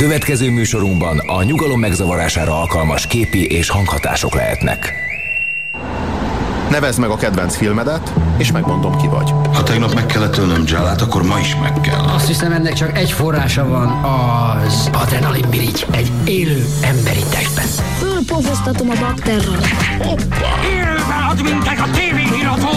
Következő műsorunkban a nyugalom megzavarására alkalmas képi és hanghatások lehetnek. Nevezd meg a kedvenc filmedet, és megmondom ki vagy. Ha tegnap meg kellett ölnöm Jálát, akkor ma is meg kell. Azt hiszem ennek csak egy forrása van, az adrenalin mirigy egy élő emberi testben. Fölpofoztatom a bakterral. Élve ad minket a tévéhírató!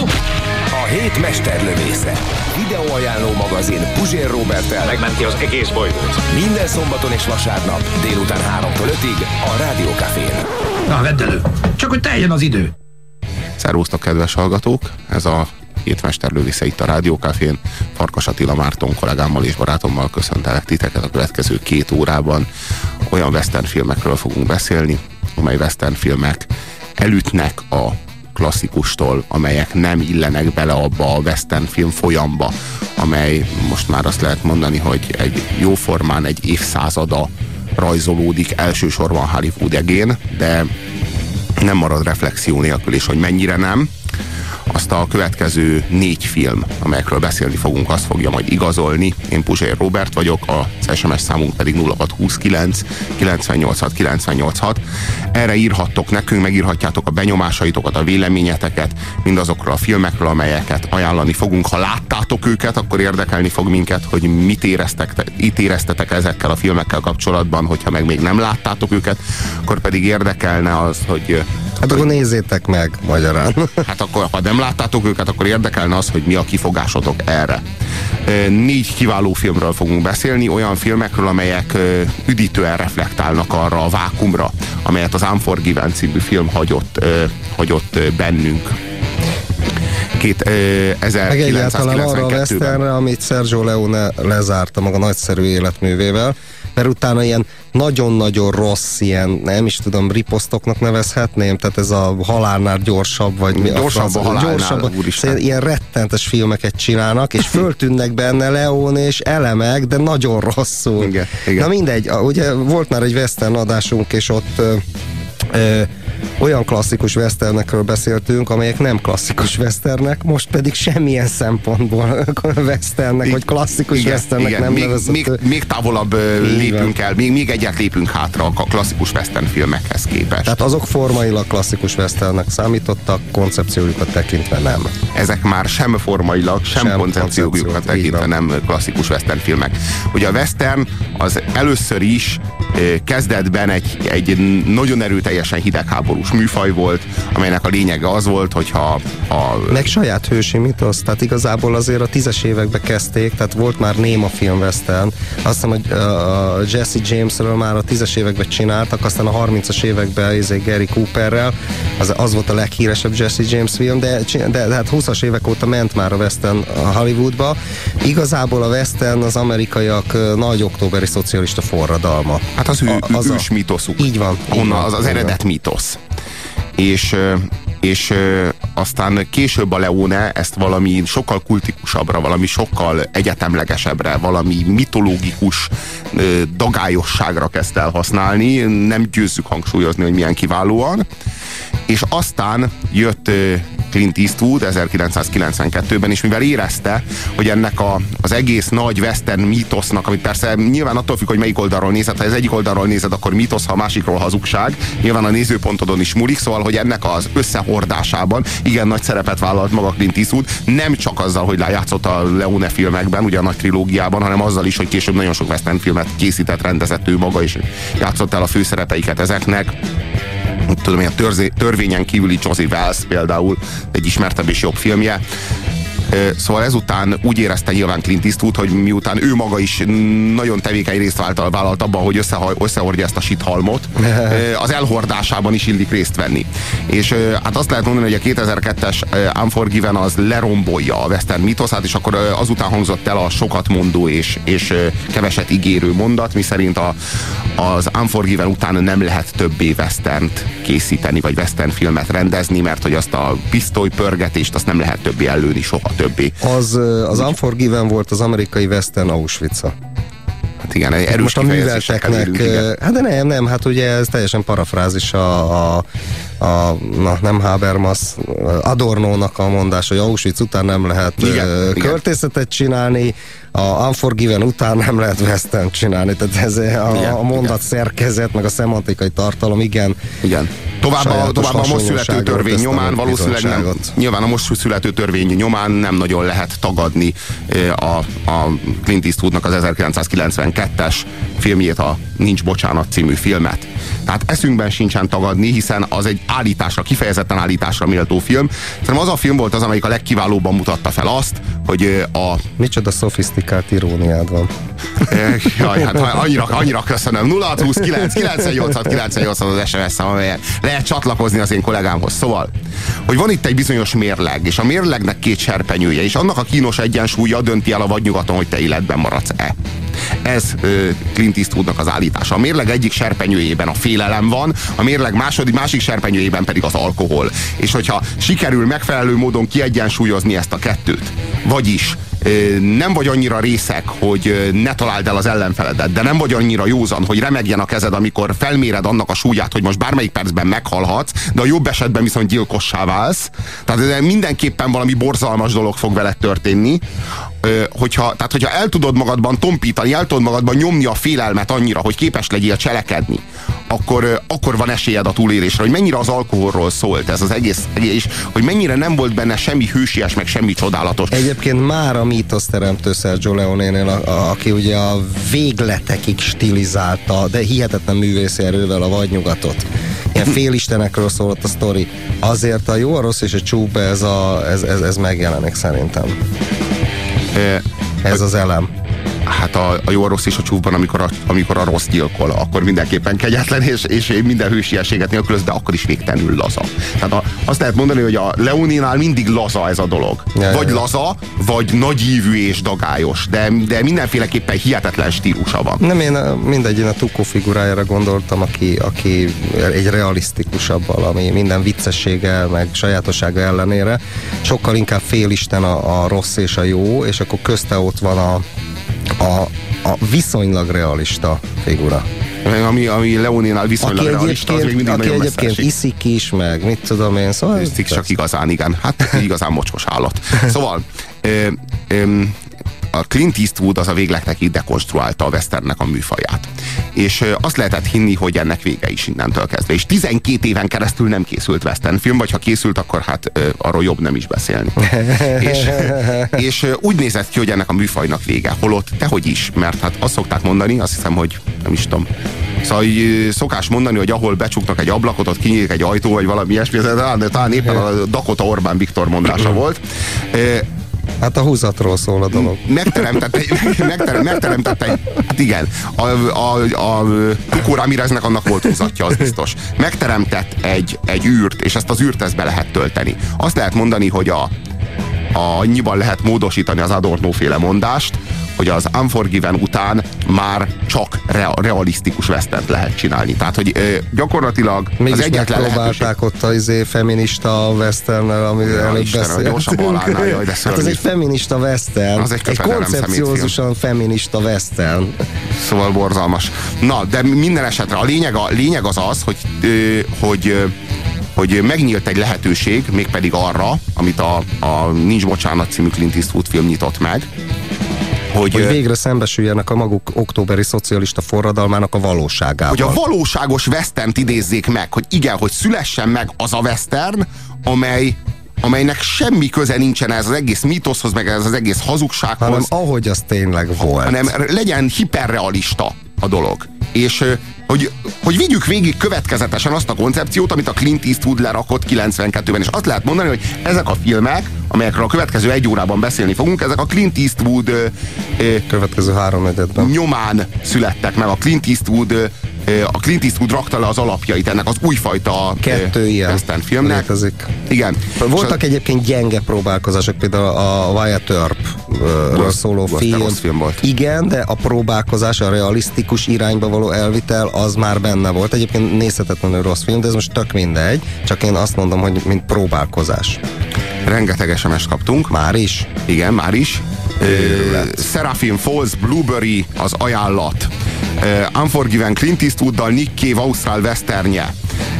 Hét mesterlövésze. Videóajánló magazin Puzsér Robertel. Megmenti az egész bolygót. Minden szombaton és vasárnap délután 3-tól 5-ig a Rádiókafén. Na, vedd elő. Csak hogy teljen az idő. Szervusztok, kedves hallgatók! Ez a hét mesterlövésze itt a Rádiókafén. Farkas Attila Márton kollégámmal és barátommal köszöntelek titeket a következő két órában. Olyan western filmekről fogunk beszélni, amely western filmek elütnek a klasszikustól, amelyek nem illenek bele abba a western film folyamba, amely most már azt lehet mondani, hogy egy jóformán egy évszázada rajzolódik elsősorban Hollywood egén, de nem marad reflexió nélkül is, hogy mennyire nem. Azt a következő négy film, amelyekről beszélni fogunk, azt fogja majd igazolni. Én Puzsér Robert vagyok, az SMS számunk pedig 0629 986 986. Erre írhattok nekünk, megírhatjátok a benyomásaitokat, a véleményeteket, mindazokról a filmekről, amelyeket ajánlani fogunk. Ha láttátok őket, akkor érdekelni fog minket, hogy mit éreztek, itt éreztetek ezekkel a filmekkel kapcsolatban, hogyha meg még nem láttátok őket, akkor pedig érdekelne az, hogy Hát akkor nézzétek meg magyarán. Hát akkor, ha nem láttátok őket, akkor érdekelne az, hogy mi a kifogásotok erre. Négy kiváló filmről fogunk beszélni, olyan filmekről, amelyek üdítően reflektálnak arra a vákumra, amelyet az Unforgiven című film hagyott, hagyott bennünk. Két, Meg egyáltalán arra a westernre, amit Sergio Leone lezárta maga nagyszerű életművével, mert utána ilyen nagyon-nagyon rossz, ilyen nem is tudom, riposztoknak nevezhetném, tehát ez a halálnál gyorsabb, vagy mi gyorsabb a, a halálnál, gyorsabb, szóval ilyen rettentes filmeket csinálnak, és föltűnnek benne Leone és elemek, de nagyon rosszul. Igen, igen. Na mindegy, ugye volt már egy western adásunk, és ott ö, ö, olyan klasszikus westernekről beszéltünk, amelyek nem klasszikus westernek, most pedig semmilyen szempontból westernek, vagy klasszikus igen, westernek igen, nem még, még, még távolabb Igen. lépünk el, még, még egyet lépünk hátra a klasszikus western filmekhez képest. Tehát azok formailag klasszikus westernnek számítottak, koncepciójukat tekintve nem. Ezek már sem formailag, sem, sem koncepciójukat tekintve nem klasszikus western filmek. Ugye a western az először is kezdetben egy, egy nagyon erőteljesen hidegháborús műfaj volt, amelynek a lényege az volt, hogyha a... Meg saját hősi mitosz, tehát igazából azért a tízes évekbe kezdték, tehát volt már néma film western, azt hiszem, hogy a Jesse Jamesről már a tízes években csináltak, aztán a 30-as években izé Gary Cooperrel, az, az volt a leghíresebb Jesse James film, de, de, de hát 20-as évek óta ment már a western a Hollywoodba. Igazából a western az amerikaiak nagy októberi szocialista forradalma. Hát az, ő, a, az ős a, mítoszuk. Így van. Onnan, az, az eredet mítosz és, és aztán később a Leone ezt valami sokkal kultikusabbra, valami sokkal egyetemlegesebbre, valami mitológikus dagályosságra kezdte el használni, nem győzzük hangsúlyozni, hogy milyen kiválóan, és aztán jött Clint Eastwood 1992-ben, és mivel érezte, hogy ennek a, az egész nagy western mítosznak, amit persze nyilván attól függ, hogy melyik oldalról nézed, ha ez egyik oldalról nézed, akkor mítosz, ha a másikról hazugság, nyilván a nézőpontodon is múlik, szóval, hogy ennek az összehordásában igen nagy szerepet vállalt maga Clint Eastwood, nem csak azzal, hogy játszott a Leone filmekben, ugye a nagy trilógiában, hanem azzal is, hogy később nagyon sok western filmet készített, rendezett ő maga, és játszott el a főszerepeiket ezeknek tudom, ilyen törvényen kívüli Josie Wells például, egy ismertebb és jobb filmje. Szóval ezután úgy érezte nyilván Clint Eastwood, hogy miután ő maga is nagyon tevékeny részt vált, vállalt abban, hogy összehordja ezt a sithalmot, az elhordásában is illik részt venni. És hát azt lehet mondani, hogy a 2002-es Unforgiven az lerombolja a western mitoszát, és akkor azután hangzott el a sokat mondó és, és keveset ígérő mondat, miszerint a, az Unforgiven után nem lehet többé westernt készíteni, vagy western filmet rendezni, mert hogy azt a pisztolypörgetést azt nem lehet többé előni soha többé. Az, az Úgy, Unforgiven volt az amerikai western auschwitz -a. Hát igen, erős Most a művelteknek, hát de nem, nem, hát ugye ez teljesen parafrázis a, a, a, na, nem Habermas, Adornónak a mondás, hogy Auschwitz után nem lehet Igen, ö, igen. csinálni, a Unforgiven után nem lehet western csinálni, tehát ez a, Igen, a mondat szerkezet, meg a szemantikai tartalom, igen. Igen. Tovább a, tovább a most születő törvény nyomán valószínűleg nem, nyilván a most születő törvény nyomán nem nagyon lehet tagadni a, a Clint Eastwoodnak az 1992-es filmjét, a Nincs Bocsánat című filmet. Tehát eszünkben sincsen tagadni, hiszen az egy állításra, kifejezetten állításra méltó film. Szerintem az a film volt az, amelyik a legkiválóbban mutatta fel azt, hogy a Micsoda szofisztikált iróniád van. Eh, Jaj, hát annyira, annyira köszönöm. 0629 986 98 az SMS szám, amelyen lehet csatlakozni az én kollégámhoz. Szóval, hogy van itt egy bizonyos mérleg, és a mérlegnek két serpenyője, és annak a kínos egyensúlya dönti el a vadnyugaton, hogy te életben maradsz-e. Ez ö, Clint Eastwoodnak az állítása. A mérleg egyik serpenyőjében a félelem van, a mérleg második, másik serpenyőjében pedig az alkohol. És hogyha sikerül megfelelő módon kiegyensúlyozni ezt a kettőt, vagyis nem vagy annyira részek, hogy ne találd el az ellenfeledet, de nem vagy annyira józan, hogy remegjen a kezed, amikor felméred annak a súlyát, hogy most bármelyik percben meghalhatsz, de a jobb esetben viszont gyilkossá válsz. Tehát mindenképpen valami borzalmas dolog fog veled történni. Hogyha, tehát, hogyha el tudod magadban tompítani, el tudod magadban nyomni a félelmet annyira, hogy képes legyél cselekedni, akkor, akkor van esélyed a túlélésre, hogy mennyire az alkoholról szólt ez az egész, és hogy mennyire nem volt benne semmi hősies, meg semmi csodálatos. Egyébként már a mítosz teremtő Sergio Leone-nél, a, a, aki ugye a végletekig stilizálta, de hihetetlen művészi erővel a vadnyugatot. Ilyen félistenekről szólott a sztori. Azért a jó, a rossz és a csúbe ez, a, ez, ez, ez megjelenik szerintem. Ez az elem. Hát a, a jó, a rossz és a csúfban, amikor a, amikor a rossz gyilkol, akkor mindenképpen kegyetlen, és, és minden hősiességet nélkülöz, de akkor is végtelenül laza. Tehát a, azt lehet mondani, hogy a Leoninál mindig laza ez a dolog. Ja, vagy ja. laza, vagy nagyívű és dagályos, de, de mindenféleképpen hihetetlen stílusa van. Nem én a- mindegy, én a Tukó figurájára gondoltam, aki, aki egy realisztikusabb valami, minden viccessége, meg sajátossága ellenére. Sokkal inkább félisten a, a rossz és a jó, és akkor közte ott van a, a, a viszonylag realista figura. Ami, ami Leoninál viszonylag Aki realista, az még mindig aki nagyon egyébként iszik is, meg mit tudom én, szóval... Ez csak igazán, igen. Hát igazán mocskos állat. Szóval, ö, ö, a Clint Eastwood az a végletekig dekonstruálta a westernnek a műfaját. És azt lehetett hinni, hogy ennek vége is innentől kezdve. És 12 éven keresztül nem készült western film, vagy ha készült, akkor hát arról jobb nem is beszélni. és, és úgy nézett ki, hogy ennek a műfajnak vége. Holott tehogy is, mert hát azt szokták mondani, azt hiszem, hogy nem is tudom, Szóval szokás mondani, hogy ahol becsuknak egy ablakot, ott kinyílik egy ajtó, vagy valami ilyesmi, talán, talán éppen a Dakota Orbán Viktor mondása volt. Hát a húzatról szól a dolog. megteremtett egy, megterem, megteremtett hát igen, a, a, a Tukó Ramireznek annak volt húzatja, az biztos. Megteremtett egy, egy űrt, és ezt az űrt ezt be lehet tölteni. Azt lehet mondani, hogy a, annyiban lehet módosítani az Adorno féle mondást, hogy az Unforgiven után már csak rea, realisztikus vesztent lehet csinálni. Tehát, hogy ö, gyakorlatilag Mégis az egyetlen lehetőség. ott a izé, feminista westernel, ami Ja, előbb beszéltünk. állnál, jaj, de hát ez egy feminista western. Az egy egy koncepciózusan feminista western. Szóval borzalmas. Na, de minden esetre a lényeg, a lényeg az az, hogy, ö, hogy hogy megnyílt egy lehetőség, mégpedig arra, amit a, a Nincs Bocsánat című Clint Eastwood film nyitott meg, hogy, Hogy végre szembesüljenek a maguk októberi szocialista forradalmának a valóságával. hogy a valóságos westernt idézzék meg, hogy igen, hogy szülessen meg az a western, amely amelynek semmi köze nincsen ez az egész mítoszhoz, meg ez az egész hazugsághoz. hanem ahogy az tényleg volt. hanem legyen hiperrealista a dolog. És hogy, hogy vigyük végig következetesen azt a koncepciót, amit a Clint Eastwood lerakott 92-ben. És azt lehet mondani, hogy ezek a filmek, amelyekről a következő egy órában beszélni fogunk, ezek a Clint Eastwood Következő három negyedben. nyomán születtek meg. A Clint Eastwood a Clint Eastwood rakta le az alapjait ennek az újfajta Kettő ilyen western filmnek. létezik. Igen. Voltak És egyébként gyenge próbálkozások, például a Wyatt Rossz- szóló film. rossz film volt. Igen, de a próbálkozás, a realisztikus irányba való elvitel, az már benne volt. Egyébként nézhetetlenül rossz film, de ez most tök mindegy. Csak én azt mondom, hogy mint próbálkozás. rengeteg SMS kaptunk. Már is. Igen, már is. Seraphim Falls, Blueberry az ajánlat. Uh, Unforgiven Clint Eastwooddal Nick Cave Ausztrál Westernje.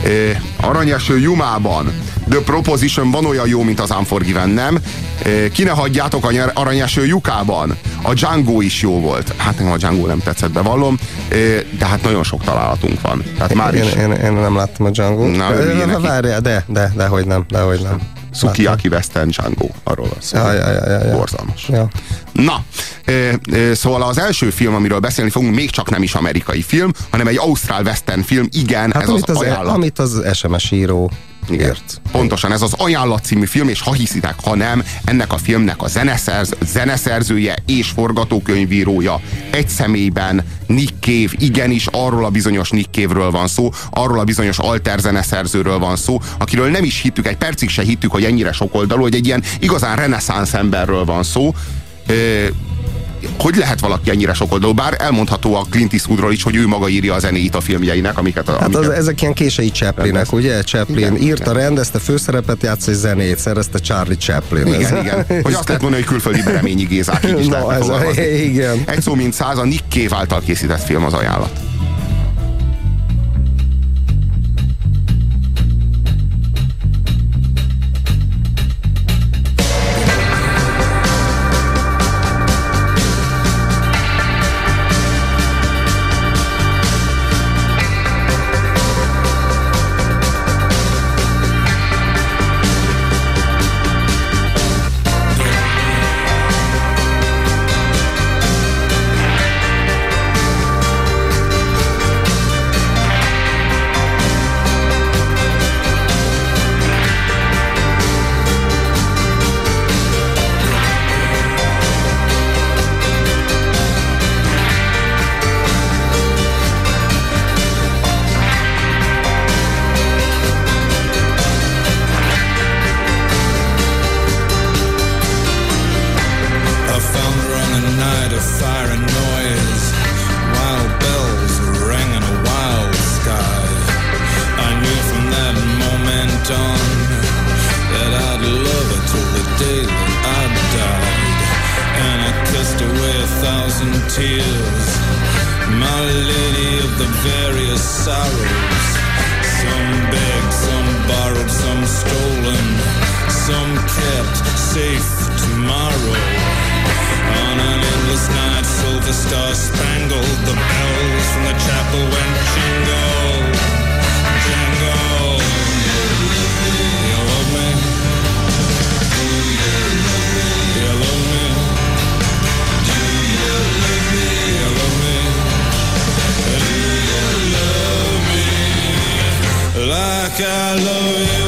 Ö, Aranyeső Jumában The Proposition van olyan jó, mint az Unforgiven, nem? Ö, Ki ne hagyjátok a nyer- Aranyeső Lyukában? A Django is jó volt. Hát nekem a Django nem tetszett, bevallom, Ö, de hát nagyon sok találatunk van. Tehát már Én, is én, én, nem láttam a Django. Na, neki. Várjál, de, de, de, hogy nem, de, hogy nem. Sukiyaki Western Django, arról van szó. Ja, ja, ja, ja, ja. Borzalmas. Ja. Na, ö, ö, szóval az első film, amiről beszélni fogunk, még csak nem is amerikai film, hanem egy ausztrál western film, igen, Hát ez amit az, az, ajánlat. amit az SMS író Igen. írt. Pontosan, ez az Ajánlat című film, és ha hiszitek, ha nem, ennek a filmnek a zeneszerz, zeneszerzője és forgatókönyvírója egy személyben Nick Cave, igenis arról a bizonyos Nick Cave-ről van szó, arról a bizonyos alter zeneszerzőről van szó, akiről nem is hittük, egy percig se hittük, hogy ennyire sokoldalú, hogy egy ilyen igazán reneszánsz emberről van szó. Hogy lehet valaki ennyire sokoldalú? Bár elmondható a Clint Eastwoodról is, hogy ő maga írja a zenéit a filmjeinek, amiket... Hát amiket az, ezek ilyen kései Chaplinek, ugye? Chaplin Igen, írta, igen. rendezte, főszerepet játszott, és zenét szerezte Charlie Chaplin. Ez- Igen, igen. Hogy azt lehet mondani, hogy külföldi Bereményi Gézák, így is Na, lehetne ez a, igen. Egy szó mint száz, a Nick Cave által készített film az ajánlat. Day that I died. And I kissed away a thousand tears. My lady of the various sorrows. Some begged, some borrowed, some stolen, some kept safe tomorrow. On an endless night, silver star spangled, the bells from the chapel went jingle, I love you?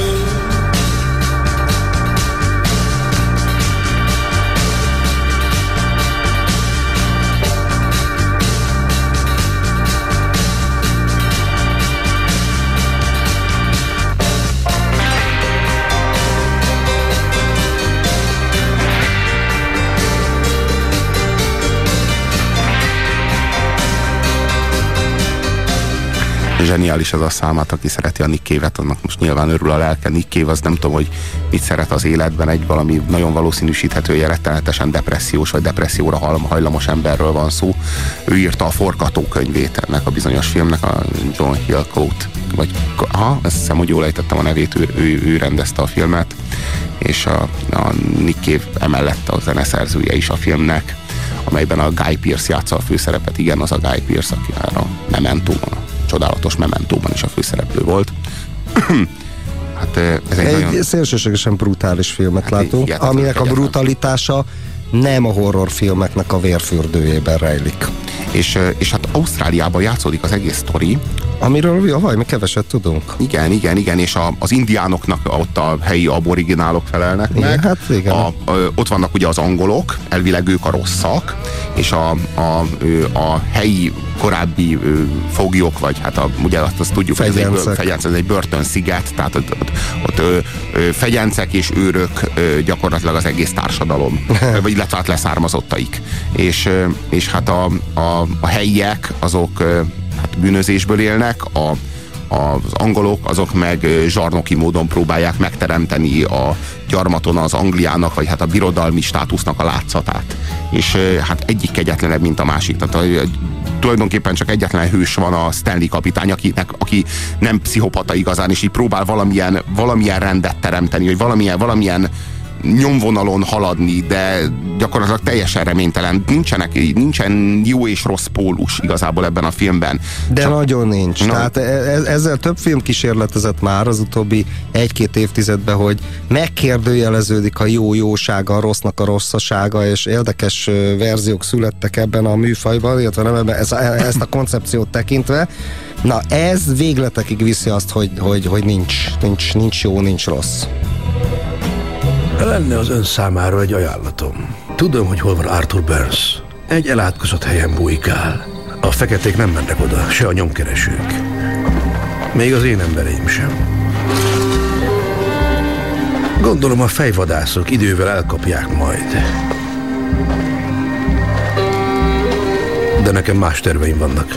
Zseniális ez a számát, aki szereti a Nick Cave-et, annak most nyilván örül a lelke. Nick Cave az nem tudom, hogy mit szeret az életben, egy valami nagyon valószínűsíthető, rettenetesen depressziós vagy depresszióra hajlamos emberről van szó. Ő írta a forgatókönyvét ennek a bizonyos filmnek, a John Hillcoat, vagy ha, azt hiszem, hogy jól ejtettem a nevét, ő, ő, ő rendezte a filmet, és a, a Nick Cave emellett a zeneszerzője is a filmnek, amelyben a Guy Pearce játsza a főszerepet. Igen, az a Guy Pearce, aki már a Memento, a csodálatos Mementóban is a főszereplő volt. hát eh, ez egy, Egy nagyon... szélsőségesen brutális filmet Hát látunk, hihetetlen aminek a brutalitása nem a horrorfilmeknek a vérfürdőjében rejlik. És, eh, és hát Ausztráliában játszódik az egész sztori. Amiről javaj, mi keveset tudunk. Igen, igen, igen, és a, az indiánoknak ott a helyi aboriginálok felelnek Igen, meg. hát igen. A, a, ott vannak ugye az angolok, elvileg ők a rosszak, és a, a, a helyi korábbi foglyok, vagy hát a, ugye azt, azt tudjuk, hogy ez egy, fegyenc, ez egy börtönsziget, tehát ott, ott, ott ö, ö, fegyencek és őrök ö, gyakorlatilag az egész társadalom, vagy illetve hát leszármazottaik. És, és hát a, a, a helyiek azok hát bűnözésből élnek, a, az angolok azok meg zsarnoki módon próbálják megteremteni a gyarmaton az Angliának, vagy hát a birodalmi státusznak a látszatát. És hát egyik kegyetlenebb, mint a másik. Tehát tulajdonképpen csak egyetlen hős van a Stanley kapitány, akinek, aki nem pszichopata igazán, és így próbál valamilyen, valamilyen rendet teremteni, hogy valamilyen, valamilyen nyomvonalon haladni, de gyakorlatilag teljesen reménytelen. Nincsenek, nincsen jó és rossz pólus igazából ebben a filmben. De Csak- nagyon nincs. Na. Tehát e- e- ezzel több film kísérletezett már az utóbbi egy-két évtizedben, hogy megkérdőjeleződik a jó jósága, a rossznak a rosszasága, és érdekes verziók születtek ebben a műfajban, illetve nem ebben, ez, ezt a koncepciót tekintve. Na ez végletekig viszi azt, hogy, hogy, hogy nincs, nincs, nincs jó, nincs rossz. Lenne az ön számára egy ajánlatom. Tudom, hogy hol van Arthur Burns. Egy elátkozott helyen bujkál. A feketék nem mennek oda, se a nyomkeresők. Még az én embereim sem. Gondolom a fejvadászok idővel elkapják majd. De nekem más terveim vannak.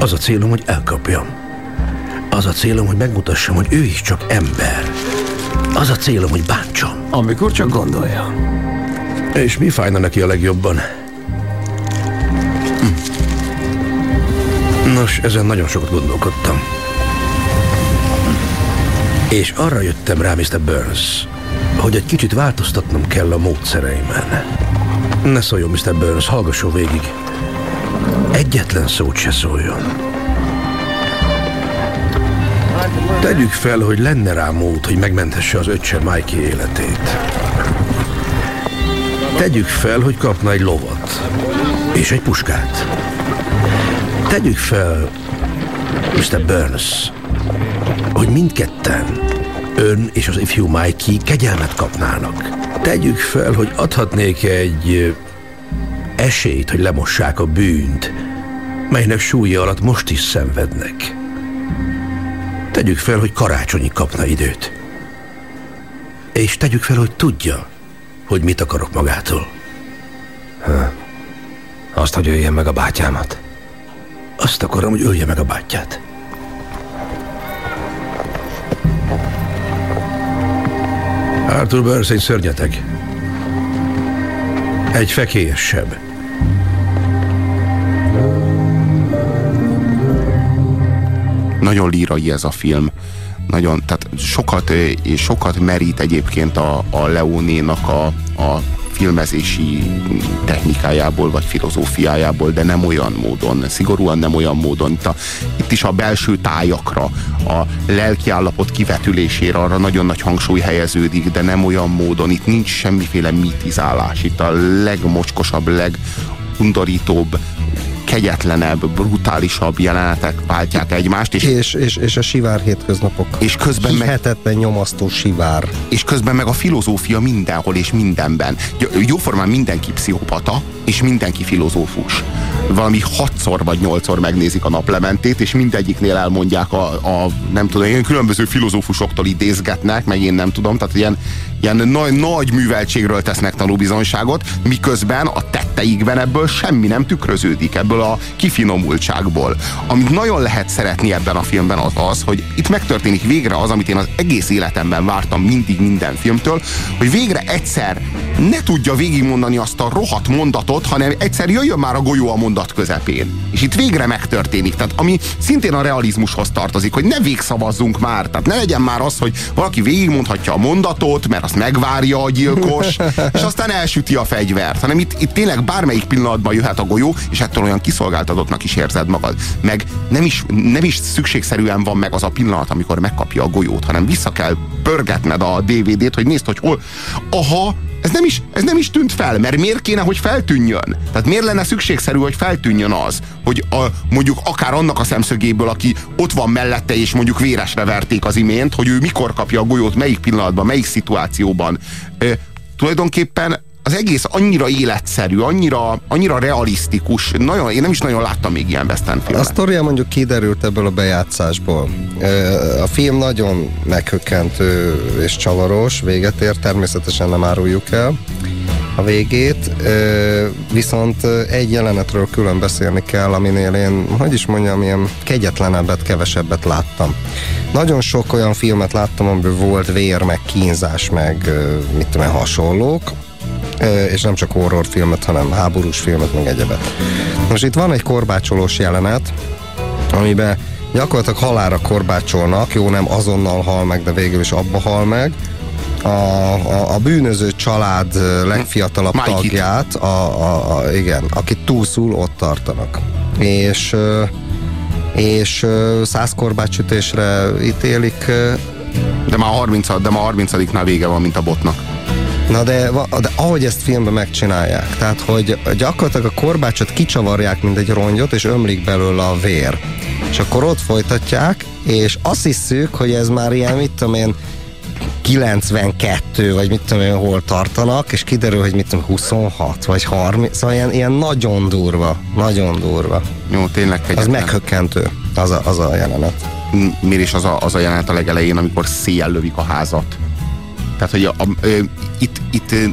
Az a célom, hogy elkapjam. Az a célom, hogy megmutassam, hogy ő is csak ember. Az a célom, hogy bántsam. Amikor csak gondolja. És mi fájna neki a legjobban? Hm. Nos, ezen nagyon sokat gondolkodtam. És arra jöttem rá, Mr. Burns, hogy egy kicsit változtatnom kell a módszereimen. Ne szóljon, Mr. Burns, hallgasson végig. Egyetlen szót se szóljon. Tegyük fel, hogy lenne rá mód, hogy megmentesse az öccse Mikey életét. Tegyük fel, hogy kapna egy lovat. És egy puskát. Tegyük fel, Mr. Burns, hogy mindketten, ön és az ifjú Mikey kegyelmet kapnának. Tegyük fel, hogy adhatnék egy esélyt, hogy lemossák a bűnt, melynek súlya alatt most is szenvednek. Tegyük fel, hogy karácsonyig kapna időt. És tegyük fel, hogy tudja, hogy mit akarok magától. Azt, hogy öljen meg a bátyámat. Azt akarom, hogy ölje meg a bátyját. Arthur Burns egy szörnyeteg. Egy fekélyes nagyon lírai ez a film. Nagyon, tehát sokat, és sokat merít egyébként a, a Leonénak a, a filmezési technikájából, vagy filozófiájából, de nem olyan módon, szigorúan nem olyan módon. Itt, a, itt is a belső tájakra, a lelkiállapot kivetülésére arra nagyon nagy hangsúly helyeződik, de nem olyan módon. Itt nincs semmiféle mitizálás. Itt a legmocskosabb, legundorítóbb, kegyetlenebb, brutálisabb jelenetek váltják egymást, és És, és, és a sivár hétköznapok. És közben meg- Hihetetlen nyomasztó sivár. és közben meg a filozófia mindenhol és mindenben. Jóformán mindenki pszichopata, és mindenki filozófus. Valami hatszor vagy nyolcszor megnézik a naplementét, és mindegyiknél elmondják a, a nem tudom, ilyen különböző filozófusoktól idézgetnek, meg én nem tudom, tehát ilyen, ilyen nagy, nagy műveltségről tesznek tanúbizonyságot, miközben a tetteikben ebből semmi nem tükröződik, ebből a kifinomultságból. Amit nagyon lehet szeretni ebben a filmben az az, hogy itt megtörténik végre az, amit én az egész életemben vártam mindig minden filmtől, hogy végre egyszer ne tudja végigmondani azt a rohadt mondatot, hanem egyszer jöjjön már a golyó a mondat közepén. És itt végre megtörténik. Tehát ami szintén a realizmushoz tartozik, hogy ne végszavazzunk már. Tehát ne legyen már az, hogy valaki végigmondhatja a mondatot, mert azt megvárja a gyilkos, és aztán elsüti a fegyvert. Hanem itt, itt tényleg bármelyik pillanatban jöhet a golyó, és ettől olyan kiszolgáltatottnak is érzed magad. Meg nem is, nem is szükségszerűen van meg az a pillanat, amikor megkapja a golyót, hanem vissza kell pörgetned a DVD-t, hogy nézd, hogy hol. Aha, ez nem, is, ez nem is tűnt fel, mert miért kéne, hogy feltűnjön? Tehát miért lenne szükségszerű, hogy feltűnjön az, hogy a, mondjuk akár annak a szemszögéből, aki ott van mellette, és mondjuk véresre verték az imént, hogy ő mikor kapja a golyót, melyik pillanatban, melyik szituációban. Ö, tulajdonképpen az egész annyira életszerű, annyira, annyira realisztikus, nagyon, én nem is nagyon láttam még ilyen western A filmet. sztoria mondjuk kiderült ebből a bejátszásból. A film nagyon meghökkentő és csavaros, véget ér, természetesen nem áruljuk el a végét, viszont egy jelenetről külön beszélni kell, aminél én, hogy is mondjam, ilyen kegyetlenebbet, kevesebbet láttam. Nagyon sok olyan filmet láttam, amiből volt vér, meg kínzás, meg mit tudom hasonlók, és nem csak horrorfilmet, hanem háborús filmet, meg egyebet. Most itt van egy korbácsolós jelenet, amiben gyakorlatilag halára korbácsolnak, jó nem azonnal hal meg, de végül is abba hal meg, a, a, a bűnöző család legfiatalabb Mikey-t. tagját, a, a, a, igen, akit túlszul, ott tartanak. És és száz korbácsütésre ítélik De már a 30 de már a 30 vége van, mint a botnak. Na de, de ahogy ezt filmben megcsinálják, tehát hogy gyakorlatilag a korbácsot kicsavarják, mint egy rongyot, és ömlik belőle a vér. És akkor ott folytatják, és azt hiszük, hogy ez már ilyen, mit tudom én, 92, vagy mit tudom én, hol tartanak, és kiderül, hogy mit tudom, 26, vagy 30, szóval ilyen, ilyen nagyon durva, nagyon durva. Jó, tényleg Az kegyetlen. meghökkentő, az a, az a jelenet. M- Miért is az a, az a jelenet a legelején, amikor széjjel lövik a házat. Tehát, hogy a, a, ö, itt, itt ö,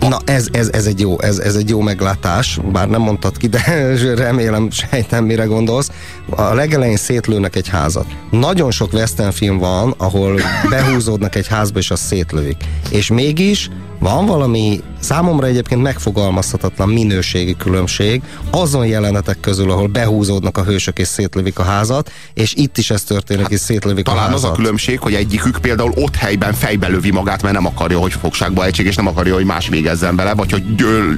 a, Na ez, ez, ez, egy jó, ez, ez egy jó meglátás, bár nem mondtad ki, de remélem sejtem, mire gondolsz. A legelején szétlőnek egy házat. Nagyon sok western film van, ahol behúzódnak egy házba, és azt szétlövik. És mégis van valami számomra egyébként megfogalmazhatatlan minőségi különbség azon jelenetek közül, ahol behúzódnak a hősök és szétlövik a házat, és itt is ez történik, és szétlövik a talán az házat. a különbség, hogy egyikük például ott helyben fejbe lövi magát, mert nem akarja, hogy fogságba egység, és nem akarja, hogy más végezzen vele, vagy hogy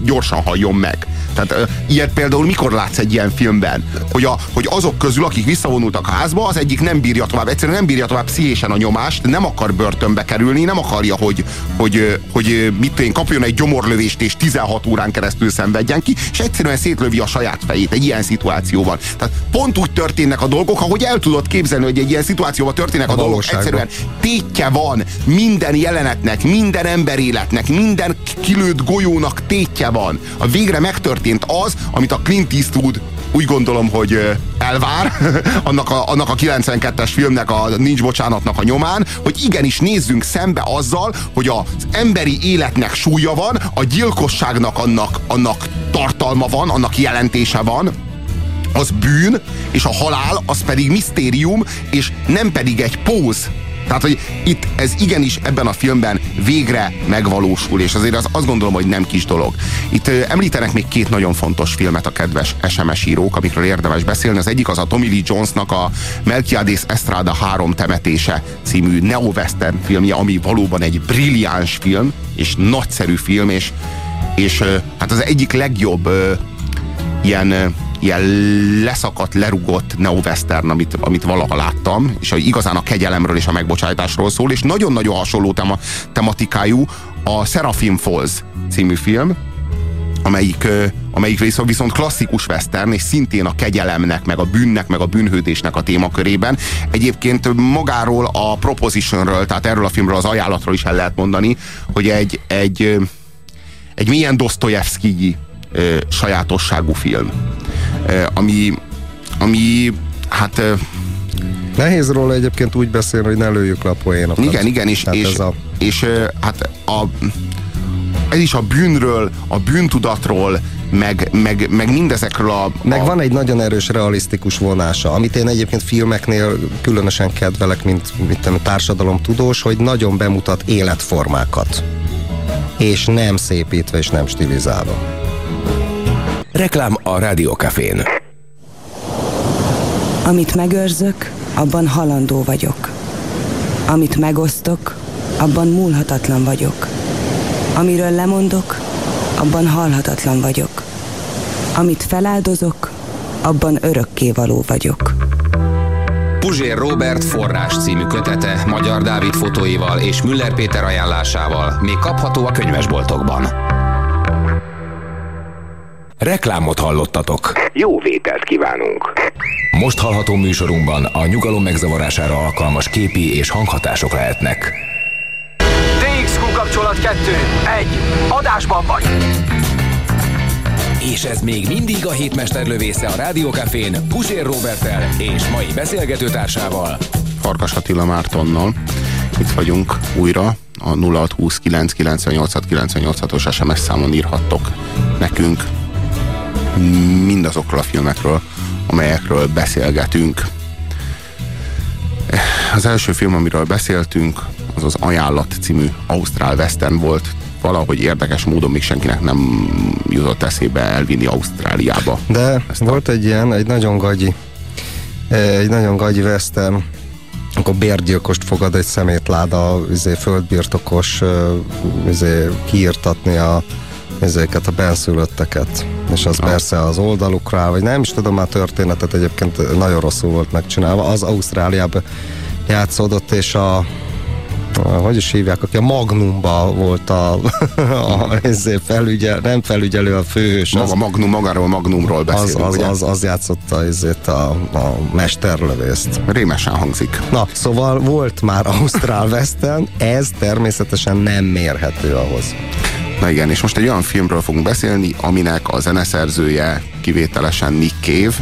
gyorsan halljon meg. Tehát ilyet például mikor látsz egy ilyen filmben? Hogy, a, hogy azok közül, akik visszavonultak a házba, az egyik nem bírja tovább, egyszerűen nem bírja tovább pszichésen a nyomást, nem akar börtönbe kerülni, nem akarja, hogy, hogy, hogy ö, mit én, kapjon egy gyomorlövést és 16 órán keresztül szenvedjen ki, és egyszerűen szétlövi a saját fejét egy ilyen szituációban. Tehát pont úgy történnek a dolgok, ahogy el tudod képzelni, hogy egy ilyen szituációban történnek a, A dolgok. Egyszerűen tétje van minden jelenetnek, minden emberéletnek, minden kilőtt golyónak tétje van. A végre megtörtént az, amit a Clint Eastwood úgy gondolom, hogy elvár annak a, annak a 92-es filmnek a Nincs Bocsánatnak a nyomán, hogy igenis nézzünk szembe azzal, hogy az emberi életnek súlya van, a gyilkosságnak annak, annak tartalma van, annak jelentése van, az bűn, és a halál az pedig misztérium, és nem pedig egy póz. Tehát, hogy itt ez igenis ebben a filmben végre megvalósul, és azért az, azt gondolom, hogy nem kis dolog. Itt ö, említenek még két nagyon fontos filmet a kedves SMS írók, amikről érdemes beszélni. Az egyik az a Tommy Lee Jonesnak a Melquiades Estrada három temetése című neo-western filmje, ami valóban egy brilliáns film, és nagyszerű film, és, és ö, hát az egyik legjobb ö, ilyen, ilyen leszakadt, lerugott neo-western, amit, amit valaha láttam, és igazán a kegyelemről és a megbocsátásról szól, és nagyon-nagyon hasonló tema, tematikájú a Seraphim Falls című film, amelyik, amelyik viszont, viszont klasszikus western, és szintén a kegyelemnek, meg a bűnnek, meg a bűnhődésnek a témakörében. Egyébként magáról a Propositionről, tehát erről a filmről, az ajánlatról is el lehet mondani, hogy egy, egy, egy milyen Dostoyevsky sajátosságú film, ö, ami, ami hát ö, Nehéz róla egyébként úgy beszélni, hogy ne lőjük le a poénokat. igen, igen, és, Tehát és, ez a... és ö, hát a, ez is a bűnről, a bűntudatról, meg, meg, meg mindezekről a... Meg a, van egy nagyon erős realisztikus vonása, amit én egyébként filmeknél különösen kedvelek, mint, mint tudom, társadalomtudós, hogy nagyon bemutat életformákat. És nem szépítve, és nem stilizálva. Reklám a Rádiókafén. Amit megőrzök, abban halandó vagyok. Amit megosztok, abban múlhatatlan vagyok. Amiről lemondok, abban halhatatlan vagyok. Amit feláldozok, abban örökkévaló vagyok. Puzsér Robert forrás című kötete Magyar Dávid fotóival és Müller Péter ajánlásával még kapható a könyvesboltokban. Reklámot hallottatok. Jó vételt kívánunk! Most hallható műsorunkban a nyugalom megzavarására alkalmas képi és hanghatások lehetnek. DXQ kapcsolat 2. 1. Adásban vagy. És ez még mindig a hétmester lövésze a Rádiókafén Puzsér Robertel és mai beszélgetőtársával. Farkas Attila Mártonnal. Itt vagyunk újra, a 0629 98 98 os SMS számon írhattok nekünk mindazokról a filmekről, amelyekről beszélgetünk. Az első film, amiről beszéltünk, az az Ajánlat című Ausztrál Western volt, valahogy érdekes módon még senkinek nem jutott eszébe elvinni Ausztráliába. De volt egy ilyen, egy nagyon gagyi, egy nagyon gagyi western, akkor bérgyilkost fogad egy szemétláda, izé, földbirtokos, ö, izé, kiírtatni a ezeket a benszülötteket, és az persze az oldalukra, vagy nem is tudom már történetet, egyébként nagyon rosszul volt megcsinálva, az Ausztráliában játszódott, és a, a hogy is hívják, aki a Magnumba volt a, a ezé felügyel, nem felügyelő a főhős. Maga Magnum, magáról Magnumról az, beszélünk, az, ugye? az, az játszotta ezért a, a mesterlövészt. Rémesen hangzik. Na, szóval volt már Ausztrál Western, ez természetesen nem mérhető ahhoz. Na igen, és most egy olyan filmről fogunk beszélni, aminek a zeneszerzője kivételesen Nick Cave.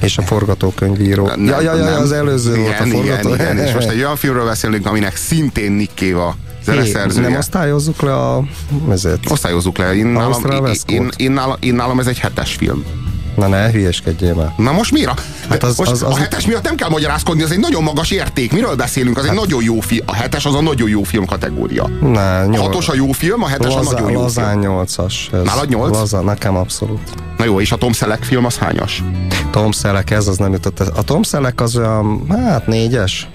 És a forgatókönyvíró. Nem, ja, ja, ja, nem. az előző igen, volt a igen, forgató. igen, és most egy olyan filmről beszélünk, aminek szintén Nick Cave a zeneszerzője. nem osztályozzuk le a mezőt. Osztályozzuk le. Én nálam, én, én, én, nálam, én nálam ez egy hetes film. Na ne, hülyeskedjél már. Na most miért? Hát az- most az- az- a hetes miatt nem kell magyarázkodni, az egy nagyon magas érték. Miről beszélünk? Az egy nagyon jó film. A hetes az a nagyon jó film kategória. Ne, A nyolc. hatos a jó film, a hetes a Lazá, nagyon jó lazán film. nyolcas. Ez Nálad nyolc? Laza, nekem abszolút. Na jó, és a Tom Selleck film az hányas? Tom Selleck, ez az nem jutott. A Tom Selleck az olyan, hát négyes.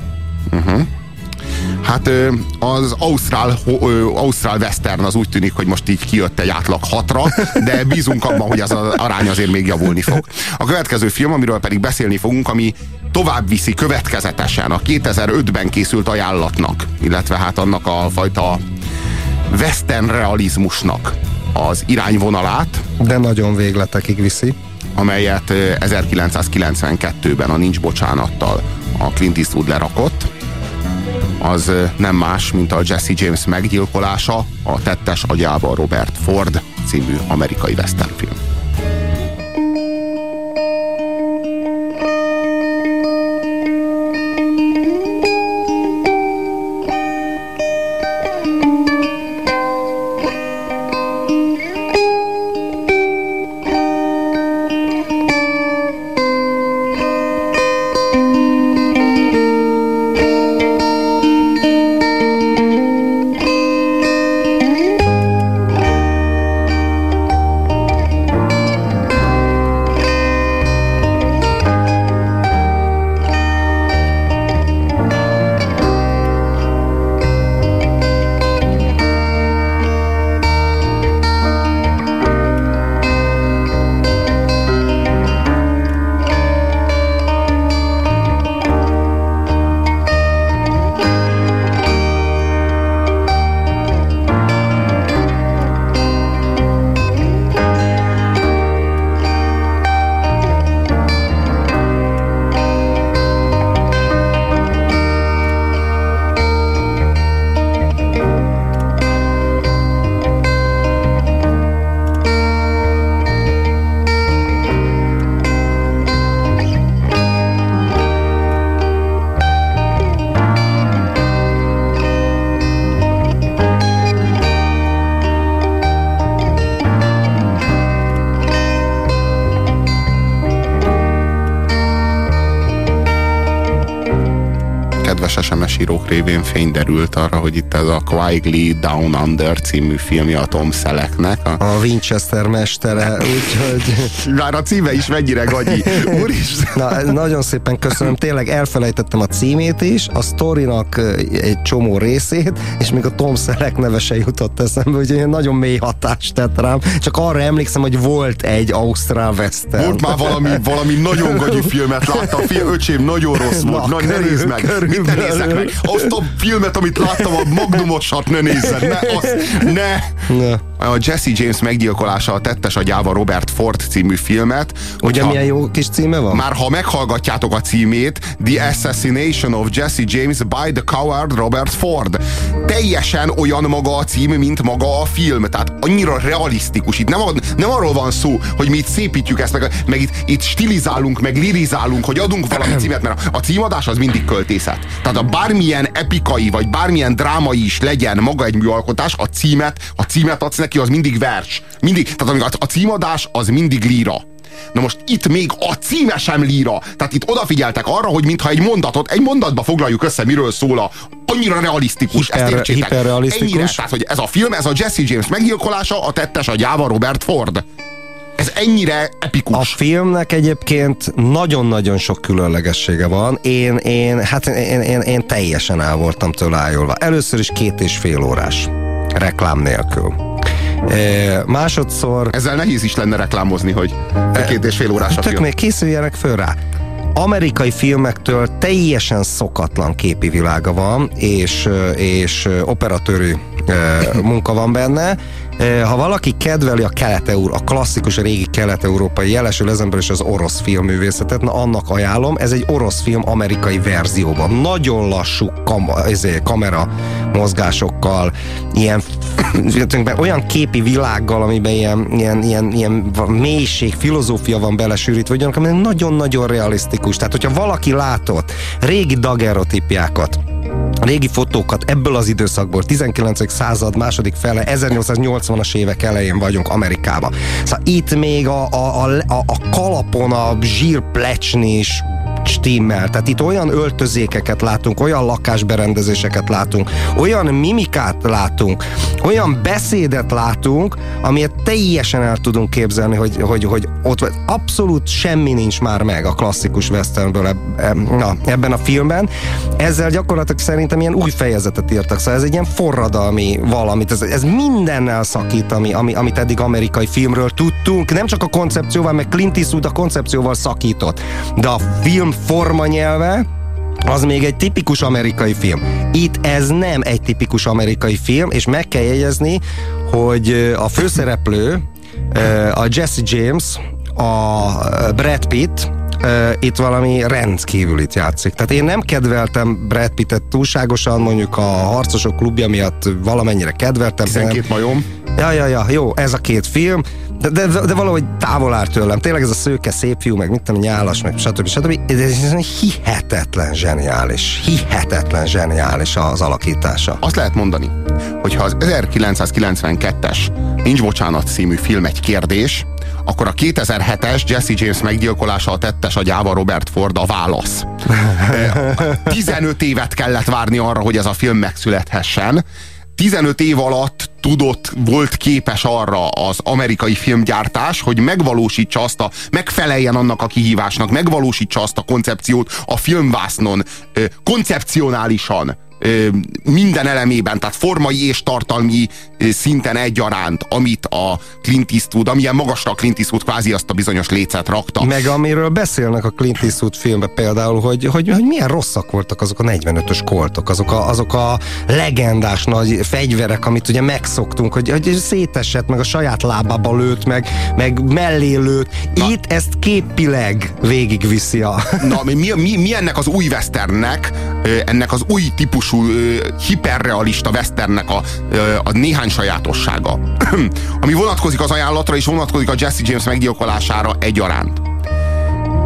Hát az Ausztrál, Ausztrál Western az úgy tűnik, hogy most így kijött egy átlag hatra, de bízunk abban, hogy ez az arány azért még javulni fog. A következő film, amiről pedig beszélni fogunk, ami tovább viszi következetesen a 2005-ben készült ajánlatnak, illetve hát annak a fajta western realizmusnak az irányvonalát, De nagyon végletekig viszi. amelyet ö, 1992-ben a Nincs Bocsánattal a Clint Eastwood lerakott, az nem más, mint a Jesse James meggyilkolása, a tettes agyában Robert Ford című amerikai western fény derült arra, hogy itt ez a Quigley Down Under című filmje a Tom Sellecknek. A, A Winchester mestere, úgyhogy... már a címe is mennyire gagyi. Úristen! Na, nagyon szépen köszönöm, tényleg elfelejtettem a címét is, a sztorinak egy csomó részét, és még a Tom Selleck neve se jutott eszembe, úgyhogy nagyon mély hatást tett rám. Csak arra emlékszem, hogy volt egy Ausztrál Western. Volt már valami, valami nagyon gagyi filmet láttam, film, öcsém, nagyon rossz volt, Na, na, ne körül- nézd meg, mit ne nézzek meg, azt a filmet, amit láttam, a Magnumosat ne nézzed, ne, azt, ne. Na. A Jesse James meggyilkolása a tettes agyába Robert Ford című filmet. Ugye milyen jó kis címe van? Már ha meghallgatjátok a címét, The Assassination of Jesse James by the Coward Robert Ford. Teljesen olyan maga a cím, mint maga a film. Tehát annyira realisztikus. Itt nem, nem arról van szó, hogy mi itt szépítjük ezt, meg, meg itt, itt stilizálunk, meg lirizálunk, hogy adunk valami címet, mert a, a címadás az mindig költészet. Tehát a bármilyen epikai, vagy bármilyen drámai is legyen maga egy műalkotás, a címet, a címet adsz neki, az mindig vers. Mindig, tehát amikor a, a címadás az mindig líra. Na most itt még a címe sem líra. Tehát itt odafigyeltek arra, hogy mintha egy mondatot, egy mondatba foglaljuk össze, miről szól a annyira realisztikus. Hiper- ezt értsétek. Ennyire, tehát, hogy ez a film, ez a Jesse James meggyilkolása, a tettes a gyáva Robert Ford. Ez ennyire epikus. A filmnek egyébként nagyon-nagyon sok különlegessége van. Én, én, hát én, én, én teljesen el voltam tőle ájulva. Először is két és fél órás. Reklám nélkül. E, másodszor... Ezzel nehéz is lenne reklámozni, hogy két és fél órás a Tök film. még készüljenek föl rá. Amerikai filmektől teljesen szokatlan képi világa van, és, és operatőrű e, munka van benne. E, Ha valaki kedveli a kelet a klasszikus régi kelet-európai jelesül ezen belül is az orosz filmművészetet, na annak ajánlom, ez egy orosz film amerikai verzióban. Nagyon lassú kam- ezért, kamera mozgásokkal, ilyen olyan képi világgal, amiben ilyen, ilyen, ilyen, ilyen mélység, filozófia van belesűrítve, ugyanakkor nagyon-nagyon realisztikus. Tehát, hogyha valaki látott régi daguerreotípiákat, régi fotókat ebből az időszakból, 19. század második fele, 1880-as évek elején vagyunk Amerikában. Szóval itt még a, a, a, a kalapon a zsírplecsni is stimmel. Tehát itt olyan öltözékeket látunk, olyan lakásberendezéseket látunk, olyan mimikát látunk, olyan beszédet látunk, amilyet teljesen el tudunk képzelni, hogy, hogy, hogy ott abszolút semmi nincs már meg a klasszikus westernből eb, eb, na, ebben a filmben. Ezzel gyakorlatilag szerintem ilyen új fejezetet írtak, szóval ez egy ilyen forradalmi valamit, ez, ez mindennel szakít, ami, ami, amit eddig amerikai filmről tudtunk, nem csak a koncepcióval, meg Clint Eastwood a koncepcióval szakított, de a film formanyelve, az még egy tipikus amerikai film. Itt ez nem egy tipikus amerikai film, és meg kell jegyezni, hogy a főszereplő, a Jesse James, a Brad Pitt, itt valami rendkívülit játszik. Tehát én nem kedveltem Brad Pittet túlságosan, mondjuk a Harcosok klubja miatt valamennyire kedveltem. de nem- 12 majom. Ja, ja, ja, jó, ez a két film, de, de, de valahogy távol áll tőlem. Tényleg ez a szőke, szép fiú, meg mit tudom, nyálas, meg stb. stb. Ez, ez hihetetlen zseniális. Hihetetlen zseniális az alakítása. Azt lehet mondani, hogyha az 1992-es Nincs Bocsánat című film egy kérdés, akkor a 2007-es Jesse James meggyilkolása a tettes agyába Robert Ford a válasz. Eh, 15 évet kellett várni arra, hogy ez a film megszülethessen. 15 év alatt tudott, volt képes arra az amerikai filmgyártás, hogy megvalósítsa azt a, megfeleljen annak a kihívásnak, megvalósítsa azt a koncepciót a filmvásznon, koncepcionálisan, ö, minden elemében, tehát formai és tartalmi szinten egyaránt, amit a Clint Eastwood, amilyen magasra a Clint Eastwood kvázi azt a bizonyos lécet rakta. Meg amiről beszélnek a Clint Eastwood filmben például, hogy, hogy, hogy milyen rosszak voltak azok a 45-ös koltok, azok a, azok a legendás nagy fegyverek, amit ugye megszoktunk, hogy, hogy szétesett, meg a saját lábába lőtt, meg, meg mellé lőtt. Itt ezt képileg végigviszi a... Na, mi, mi, mi, ennek az új westernnek, ennek az új típusú hiperrealista westernnek a, a néhány sajátossága, ami vonatkozik az ajánlatra és vonatkozik a Jesse James meggyilkolására egyaránt.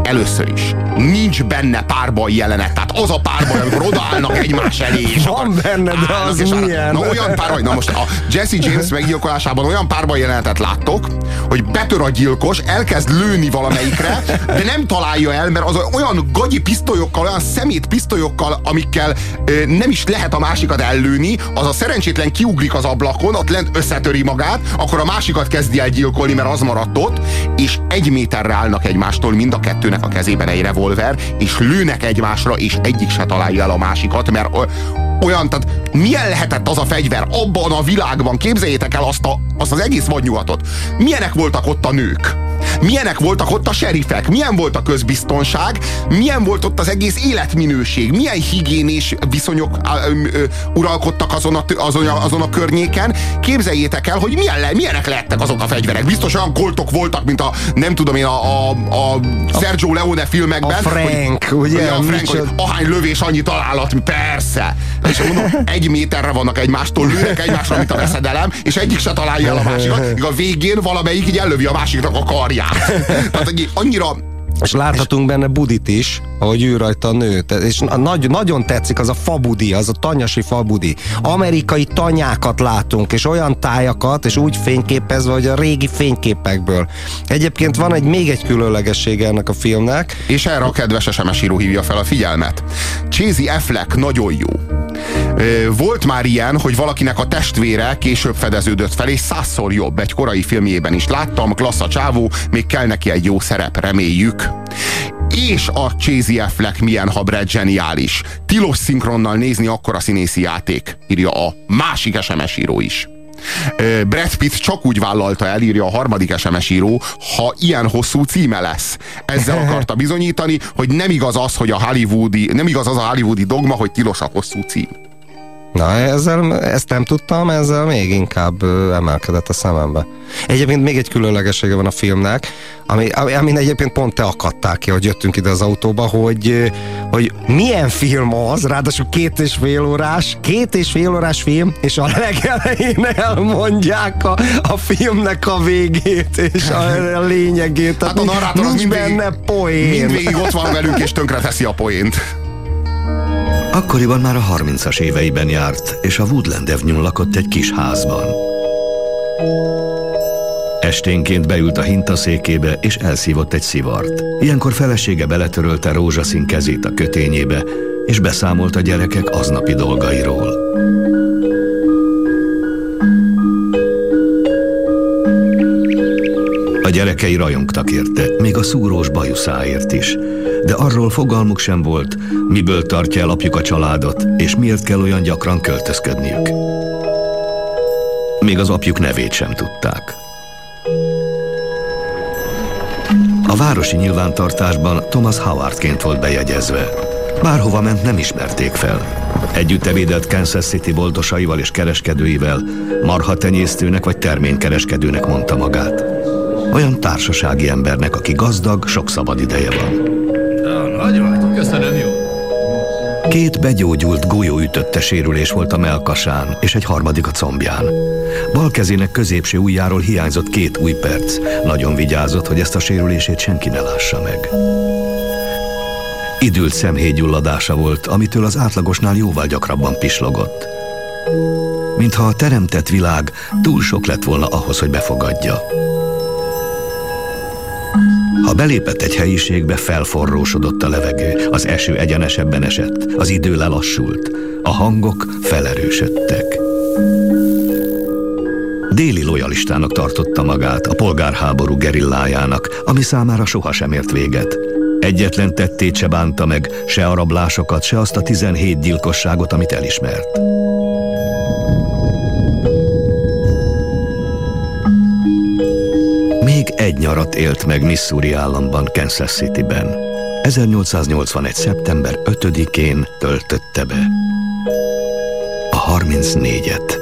Először is. Nincs benne párbaj jelenet. Tehát az a párbaj, amikor odaállnak egymás elé. És Van benne, de az és állnak. milyen? Na olyan párbaj. Na most a Jesse James meggyilkolásában olyan párbaj jelenetet láttok, hogy betör a gyilkos, elkezd lőni valamelyikre, de nem találja el, mert az olyan gagyi pisztolyokkal, olyan szemét pisztolyokkal, amikkel ö, nem is lehet a másikat ellőni, az a szerencsétlen kiugrik az ablakon, ott lent összetöri magát, akkor a másikat kezdi el gyilkolni, mert az maradt ott, és egy méterre állnak egymástól mind a kettőnek a kezében egy revolver, és lőnek egymásra, és egyik se találja el a másikat, mert olyan, tehát milyen lehetett az a fegyver abban a világban? Képzeljétek el azt, a, azt az egész vadnyugatot. Milyenek voltak ott a nők? Milyenek voltak ott a serifek? Milyen volt a közbiztonság? Milyen volt ott az egész életminőség? Milyen higiénés viszonyok uralkodtak azon a, azon, a, azon a környéken? Képzeljétek el, hogy milyen le, milyenek lehettek azok a fegyverek. Biztos olyan koltok voltak, mint a, nem tudom én, a, a, a Sergio Leone filmekben. A Frank, hogy, ugye? A Frank, hogy ahány lövés, annyi találat, persze. És mondom, egy méterre vannak egymástól, lőnek egymásra, mint a veszedelem, és egyik se találja el a másikat, míg a végén valamelyik így ellövi a másiknak a karját. Tehát hogy annyira És láthatunk benne Budit is, ahogy ő rajta a nő. És nagy, nagyon tetszik az a fabudi, az a tanyasi fabudi. Amerikai tanyákat látunk, és olyan tájakat, és úgy fényképezve, hogy a régi fényképekből. Egyébként van egy még egy különlegessége ennek a filmnek. És erre a kedves SMS író hívja fel a figyelmet. Csézi Affleck nagyon jó. Volt már ilyen, hogy valakinek a testvére később fedeződött fel, és százszor jobb. Egy korai filmjében is láttam, klassz a csávó, még kell neki egy jó szerep, reméljük. És a Csézi Affleck milyen, ha Brad zseniális. Tilos szinkronnal nézni akkor a színészi játék, írja a másik SMS író is. Brad Pitt csak úgy vállalta el, írja a harmadik SMS író, ha ilyen hosszú címe lesz. Ezzel akarta bizonyítani, hogy nem igaz az, hogy a hollywoodi, nem igaz az a hollywoodi dogma, hogy tilos a hosszú cím. Na, ezzel, ezt nem tudtam, ezzel még inkább emelkedett a szemembe. Egyébként még egy különlegessége van a filmnek, ami, ami, amin egyébként pont te akadtál ki, hogy jöttünk ide az autóba, hogy, hogy milyen film az, ráadásul két és fél órás, két és fél órás film, és a legelején elmondják a, a filmnek a végét, és a, a lényegét. Tehát Hát a nincs mindvégig- benne poén. Mindvégig ott van velünk, és tönkre teszi a poént. Akkoriban már a 30-as éveiben járt, és a Woodland Avenue lakott egy kis házban. Esténként beült a hintaszékébe, és elszívott egy szivart. Ilyenkor felesége beletörölte rózsaszín kezét a kötényébe, és beszámolt a gyerekek aznapi dolgairól. A gyerekei rajongtak érte, még a szúrós bajuszáért is, de arról fogalmuk sem volt, miből tartja el apjuk a családot, és miért kell olyan gyakran költözködniük. Még az apjuk nevét sem tudták. A városi nyilvántartásban Thomas Howardként volt bejegyezve. Bárhova ment nem ismerték fel. Együtt ebédelt Kansas City boltosaival és kereskedőivel, marha tenyésztőnek vagy terménykereskedőnek mondta magát. Olyan társasági embernek, aki gazdag, sok szabad ideje van. Nagy vagy, köszönöm, jó. Két begyógyult golyóütötte sérülés volt a melkasán, és egy harmadik a combján. Bal kezének középső ujjáról hiányzott két új perc. Nagyon vigyázott, hogy ezt a sérülését senki ne lássa meg. Idült szemhéjgyulladása volt, amitől az átlagosnál jóval gyakrabban pislogott. Mintha a teremtett világ túl sok lett volna ahhoz, hogy befogadja. Ha belépett egy helyiségbe, felforrósodott a levegő, az eső egyenesebben esett, az idő lelassult, a hangok felerősödtek. Déli lojalistának tartotta magát, a polgárháború gerillájának, ami számára sohasem ért véget. Egyetlen tettét se bánta meg, se a rablásokat, se azt a 17 gyilkosságot, amit elismert. Egy nyarat élt meg Missouri államban, Kansas Cityben. 1881. szeptember 5-én töltötte be. A 34-et.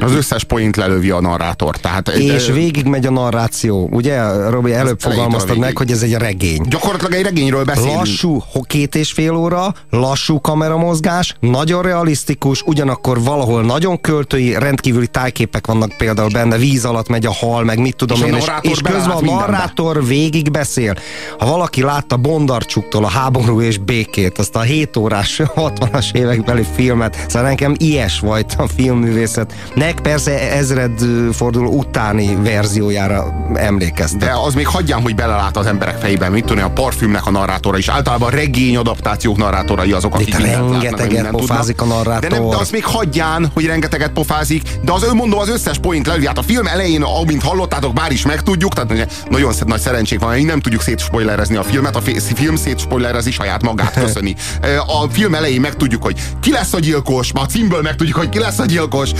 Az összes point lelövi a narrátor. Tehát, És végig megy a narráció. Ugye, Robi, előbb fogalmaztad meg, hogy ez egy regény. Gyakorlatilag egy regényről beszélünk. Lassú, két és fél óra, lassú kameramozgás, nagyon realisztikus, ugyanakkor valahol nagyon költői, rendkívüli tájképek vannak például benne, víz alatt megy a hal, meg mit tudom És én, és, narrátor és közben a belelát mindenbe. narrátor végig beszél. Ha valaki látta Bondarcsuktól a háború és békét, azt a 7 órás 60-as évekbeli filmet, szóval nekem ilyes volt a filmművészetnek, persze ezred forduló utáni verziójára emlékeztem. De az még hagyján, hogy belelát az emberek fejében, mit én, a parfümnek a narrátora is. Általában regény adaptációk narrátorai azok, akik Itt rengeteget pofázik tudnak. a narrátor. De, nem, de azt még hagyján, hogy rengeteget pofázik, de az mondom, az összes point lelővi. Hát a film elején, amint hallottátok, bár is megtudjuk, tehát nagyon nagy szerencsénk van, hogy nem tudjuk szétspoilerezni a filmet, a fi- film szétspoilerezi saját magát, köszöni. A film elején megtudjuk, hogy ki lesz a gyilkos, ma a címből megtudjuk, hogy ki lesz a gyilkos,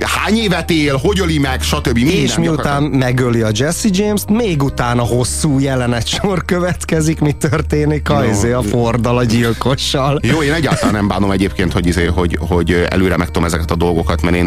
hány évet él, hogy öli meg, stb. Minden És miután megöli a Jesse James-t, még utána hosszú jelenet sor következik, mi történik a, Jó. izé, a Fordal a gyilkossal. Jó, én egyáltalán nem bánom egyébként, hogy, izé, hogy, hogy előre megtom ezeket a dolgokat, mert én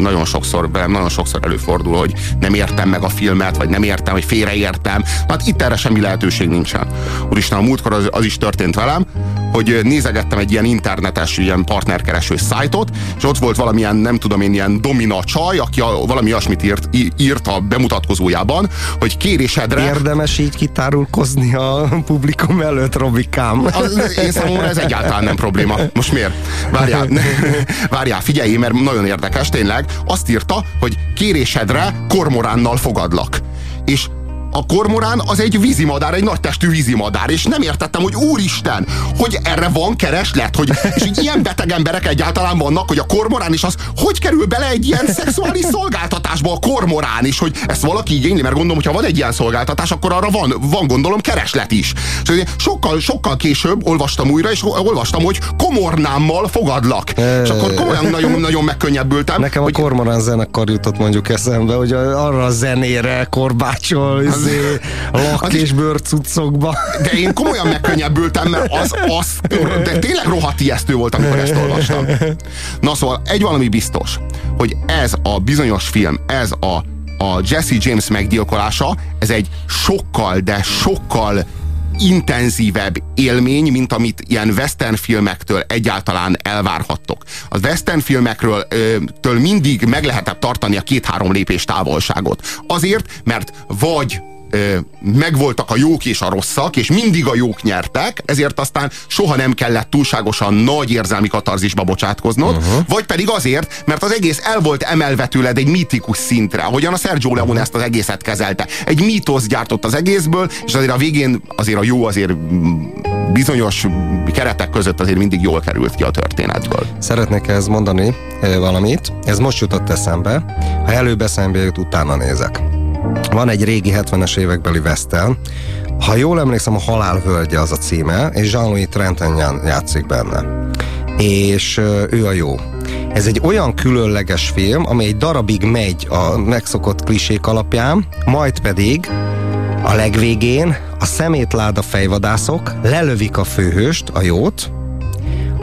nagyon sokszor, velem nagyon sokszor előfordul, hogy nem értem meg a filmet, vagy nem értem, vagy félreértem. Hát itt erre semmi lehetőség nincsen. Úristen, a múltkor az, az is történt velem, hogy nézegettem egy ilyen internetes, ilyen partnerkereső szájtot, és ott volt valamilyen, nem tudom én, ilyen domina csaj, aki a, valami olyasmit írt, írt a bemutatkozójában, hogy kérésedre... Érdemes így kitárulkozni a publikum előtt, Robikám. Az, én számomra ez egyáltalán nem probléma. Most miért? Várjál, várjál, figyelj, mert nagyon érdekes, tényleg. Azt írta, hogy kérésedre kormoránnal fogadlak. És a kormorán az egy vízimadár, egy nagy testű vízimadár, és nem értettem, hogy úristen, hogy erre van kereslet, hogy, és így ilyen beteg emberek egyáltalán vannak, hogy a kormorán is az, hogy kerül bele egy ilyen szexuális szolgáltatásba a kormorán, és hogy ezt valaki igényli, mert gondolom, hogyha van egy ilyen szolgáltatás, akkor arra van, van gondolom kereslet is. És sokkal, sokkal később olvastam újra, és olvastam, hogy komornámmal fogadlak. És akkor komolyan nagyon, nagyon megkönnyebbültem. Nekem hogy... a kormorán zenekar jutott mondjuk eszembe, hogy arra a zenére korbácsol, izé, lak és bőrcuccokba. De én komolyan megkönnyebbültem, mert az, az de tényleg rohadt ijesztő volt, amikor ezt olvastam. Na szóval egy valami biztos, hogy ez a bizonyos film, ez a, a Jesse James meggyilkolása, ez egy sokkal, de sokkal intenzívebb élmény, mint amit ilyen western filmektől egyáltalán elvárhattok. A western filmekről ö, től mindig meg lehetett tartani a két-három lépés távolságot. Azért, mert vagy megvoltak a jók és a rosszak, és mindig a jók nyertek, ezért aztán soha nem kellett túlságosan nagy érzelmi katarzisba bocsátkoznod, uh-huh. vagy pedig azért, mert az egész el volt emelve tőled egy mítikus szintre, ahogyan a Sergio Leone ezt az egészet kezelte. Egy mítosz gyártott az egészből, és azért a végén azért a jó azért bizonyos keretek között azért mindig jól került ki a történetből. Szeretnék ezt mondani valamit, ez most jutott eszembe, ha előbb eszembe jut, utána nézek. Van egy régi 70-es évekbeli western, ha jól emlékszem, a Halál völgye az a címe, és Jean-Louis Trentenyan játszik benne. És ő a jó. Ez egy olyan különleges film, ami egy darabig megy a megszokott klisék alapján, majd pedig a legvégén a szemétláda fejvadászok lelövik a főhőst, a jót,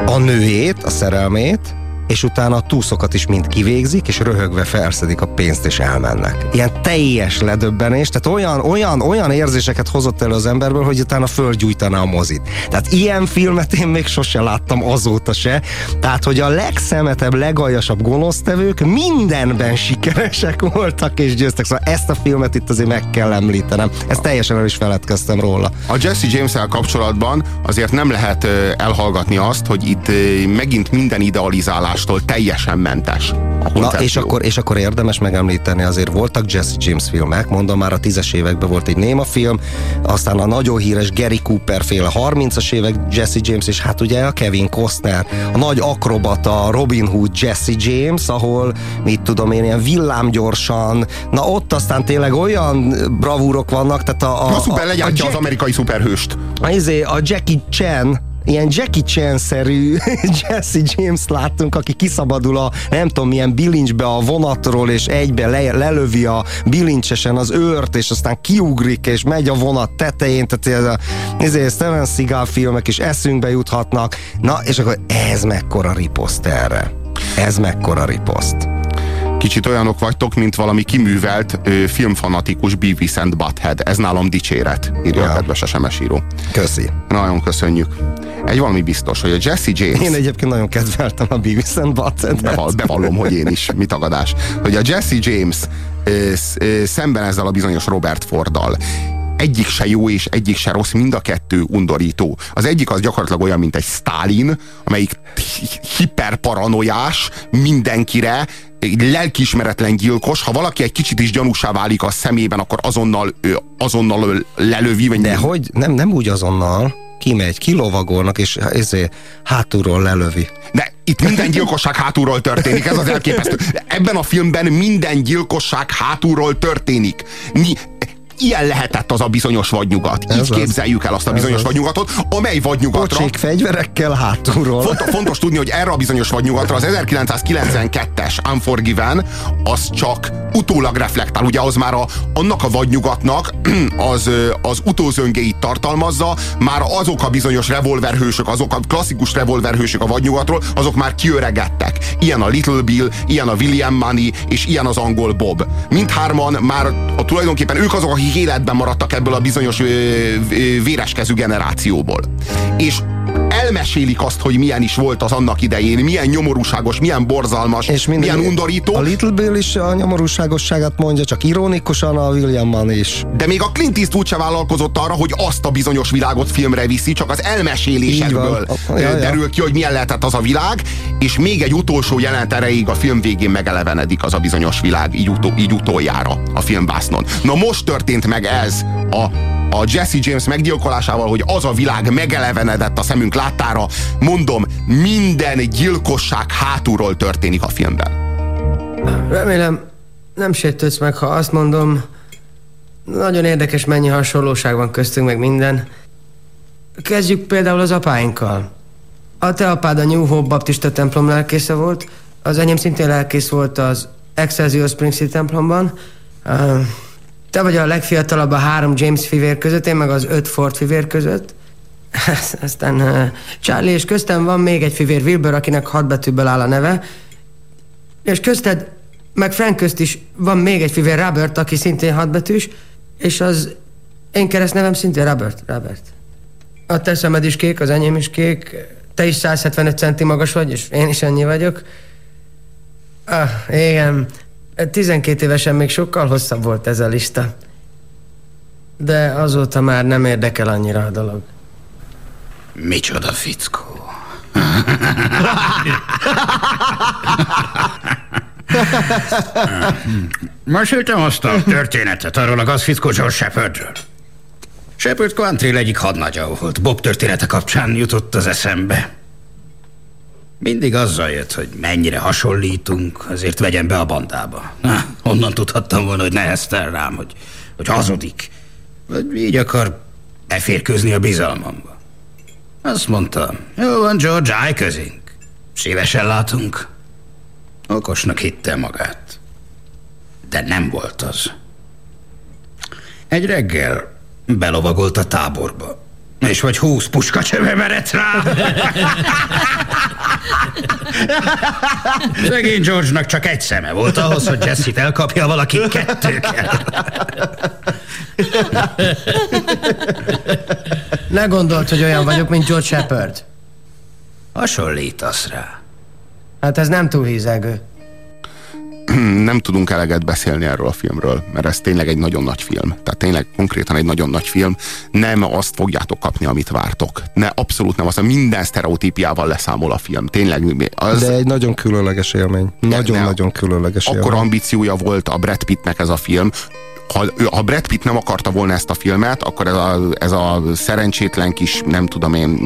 a nőjét, a szerelmét, és utána a túszokat is mind kivégzik, és röhögve felszedik a pénzt, és elmennek. Ilyen teljes ledöbbenés, tehát olyan, olyan, olyan érzéseket hozott elő az emberből, hogy utána fölgyújtaná a mozit. Tehát ilyen filmet én még sose láttam azóta se. Tehát, hogy a legszemetebb, legaljasabb gonosztevők mindenben sikeresek voltak és győztek. Szóval ezt a filmet itt azért meg kell említenem. Ezt teljesen el is feledkeztem róla. A Jesse James-el kapcsolatban azért nem lehet elhallgatni azt, hogy itt megint minden idealizálás hibástól teljesen mentes. Na, és akkor, és akkor érdemes megemlíteni, azért voltak Jesse James filmek, mondom már a tízes években volt egy néma film, aztán a nagyon híres Gary Cooper féle 30-as évek Jesse James, és hát ugye a Kevin Costner, a nagy akrobata Robin Hood Jesse James, ahol mit tudom én, ilyen villámgyorsan, na ott aztán tényleg olyan bravúrok vannak, tehát a... a, a, szuper, a, a Jack, az amerikai szuperhőst. A, izé, a Jackie Chan, ilyen Jackie Chan-szerű Jesse James láttunk, aki kiszabadul a nem tudom milyen bilincsbe a vonatról, és egybe le, lelövi a bilincsesen az őrt, és aztán kiugrik, és megy a vonat tetején, tehát ez a ezért Steven Seagal filmek is eszünkbe juthatnak. Na, és akkor ez mekkora riposzt erre? Ez mekkora riposzt? Kicsit olyanok vagytok, mint valami kiművelt ö, filmfanatikus Beavis and Butthead. Ez nálam dicséret, írja ja. a kedves SMS író. Köszi. Nagyon köszönjük. Egy valami biztos, hogy a Jesse James... Én egyébként nagyon kedveltem a Beavis and Butthead. Beval, bevallom, hogy én is. Mi tagadás. Hogy a Jesse James ö, ö, szemben ezzel a bizonyos Robert Forddal egyik se jó és egyik se rossz, mind a kettő undorító. Az egyik az gyakorlatilag olyan, mint egy Stalin, amelyik hiperparanoiás mindenkire, egy lelkiismeretlen gyilkos, ha valaki egy kicsit is gyanúsá válik a szemében, akkor azonnal, azonnal lelövi. Vagy De hogy? Nem, nem úgy azonnal kimegy, kilovagolnak, és ezért hátulról lelövi. De itt minden gyilkosság hátulról történik, ez az elképesztő. Ebben a filmben minden gyilkosság hátulról történik. Mi, ilyen lehetett az a bizonyos vadnyugat. Ez Így az. képzeljük el azt a bizonyos Ez vadnyugatot, amely vadnyugatra... Pocsék fegyverekkel hátulról. Fontos, fontos tudni, hogy erre a bizonyos vadnyugatra az 1992-es Unforgiven az csak utólag reflektál. Ugye az már a, annak a vadnyugatnak az, az utózöngéit tartalmazza, már azok a bizonyos revolverhősök, azok a klasszikus revolverhősök a vadnyugatról, azok már kiöregettek. Ilyen a Little Bill, ilyen a William Money, és ilyen az angol Bob. Mindhárman már a, tulajdonképpen ők azok, akik életben maradtak ebből a bizonyos ö, véreskezű generációból. És elmesélik azt, hogy milyen is volt az annak idején, milyen nyomorúságos, milyen borzalmas, és minden- milyen undorító. A Little Bill is a nyomorúságosságát mondja, csak ironikusan a Williamman is. De még a Clint Eastwood se vállalkozott arra, hogy azt a bizonyos világot filmre viszi, csak az elmesélésekből van. Ja, ja. derül ki, hogy milyen lehetett az a világ, és még egy utolsó jelent erejéig a film végén megelevenedik az a bizonyos világ, így, utó, így utoljára a filmbásznon. Na most történt meg ez a, a Jesse James meggyilkolásával, hogy az a világ megelevenedett a szemünk láttára. Mondom, minden gyilkosság hátulról történik a filmben. Remélem nem sértődsz meg, ha azt mondom, nagyon érdekes mennyi hasonlóság van köztünk meg minden. Kezdjük például az apáinkkal. A te apád a New Hope Baptista templom lelkésze volt, az enyém szintén lelkész volt az Excelsior Spring City templomban. Uh, Te vagy a legfiatalabb a három James fivér között, én meg az öt Ford fivér között. Aztán uh, Charlie és köztem van még egy fivér Wilbur, akinek hat betűből áll a neve. És közted, meg Frank közt is van még egy fivér Robert, aki szintén hatbetűs, és az én keresztnevem szintén Robert. Robert. A te szemed is kék, az enyém is kék, te is 175 centi magas vagy, és én is ennyi vagyok. Ah, igen, 12 évesen még sokkal hosszabb volt ez a lista. De azóta már nem érdekel annyira a dolog. Micsoda fickó. Meséltem azt a történetet arról a gazfickó George Shepardről. Shepard Quantrill egyik hadnagya volt. Bob története kapcsán jutott az eszembe. Mindig azzal jött, hogy mennyire hasonlítunk, azért vegyem be a bandába. Na, honnan tudhattam volna, hogy neheztel rám, hogy, hogy hazudik. Vagy így akar beférkőzni a bizalmamba. Azt mondta, jó van, George, állj közénk. Szívesen látunk. Okosnak hitte magát. De nem volt az. Egy reggel belovagolt a táborba. És vagy húsz puskacsöve merett rá. Szegény George-nak csak egy szeme volt ahhoz, hogy Jesse-t elkapja valaki kettőkkel. Ne gondolt, hogy olyan vagyok, mint George Shepard. Hasonlítasz rá. Hát ez nem túl hízelgő. nem tudunk eleget beszélni erről a filmről, mert ez tényleg egy nagyon nagy film. Tehát tényleg konkrétan egy nagyon nagy film. Nem azt fogjátok kapni, amit vártok. Ne, abszolút nem azt, minden sztereotípiával leszámol a film. Tényleg. Az, De egy nagyon különleges élmény. Nagyon-nagyon különleges akkor élmény. ambíciója volt a Brad Pittnek ez a film, ha, ha Brad Pitt nem akarta volna ezt a filmet, akkor ez a, ez a szerencsétlen kis, nem tudom én,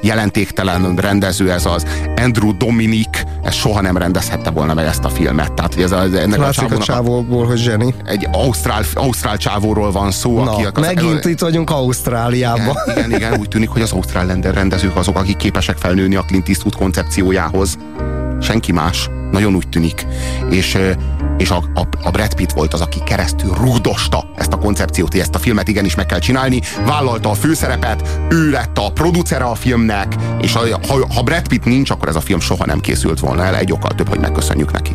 jelentéktelen rendező, ez az Andrew Dominic, ez soha nem rendezhette volna meg ezt a filmet. Tehát hogy ez a, ennek Látszik a csávónak csávóból, hogy zseni. egy ausztrál, ausztrál csávóról van szó, Na, aki az, megint itt vagyunk Ausztráliában. igen, igen, igen, úgy tűnik, hogy az ausztrál rendezők azok, akik képesek felnőni a Clint Eastwood koncepciójához. Senki más. Nagyon úgy tűnik. És, és a, a, a Brad Pitt volt az, aki keresztül rúgdosta ezt a koncepciót, hogy ezt a filmet igenis meg kell csinálni, vállalta a főszerepet, ő lett a producere a filmnek, és a, ha, ha Brad Pitt nincs, akkor ez a film soha nem készült volna el, egy okkal több, hogy megköszönjük neki.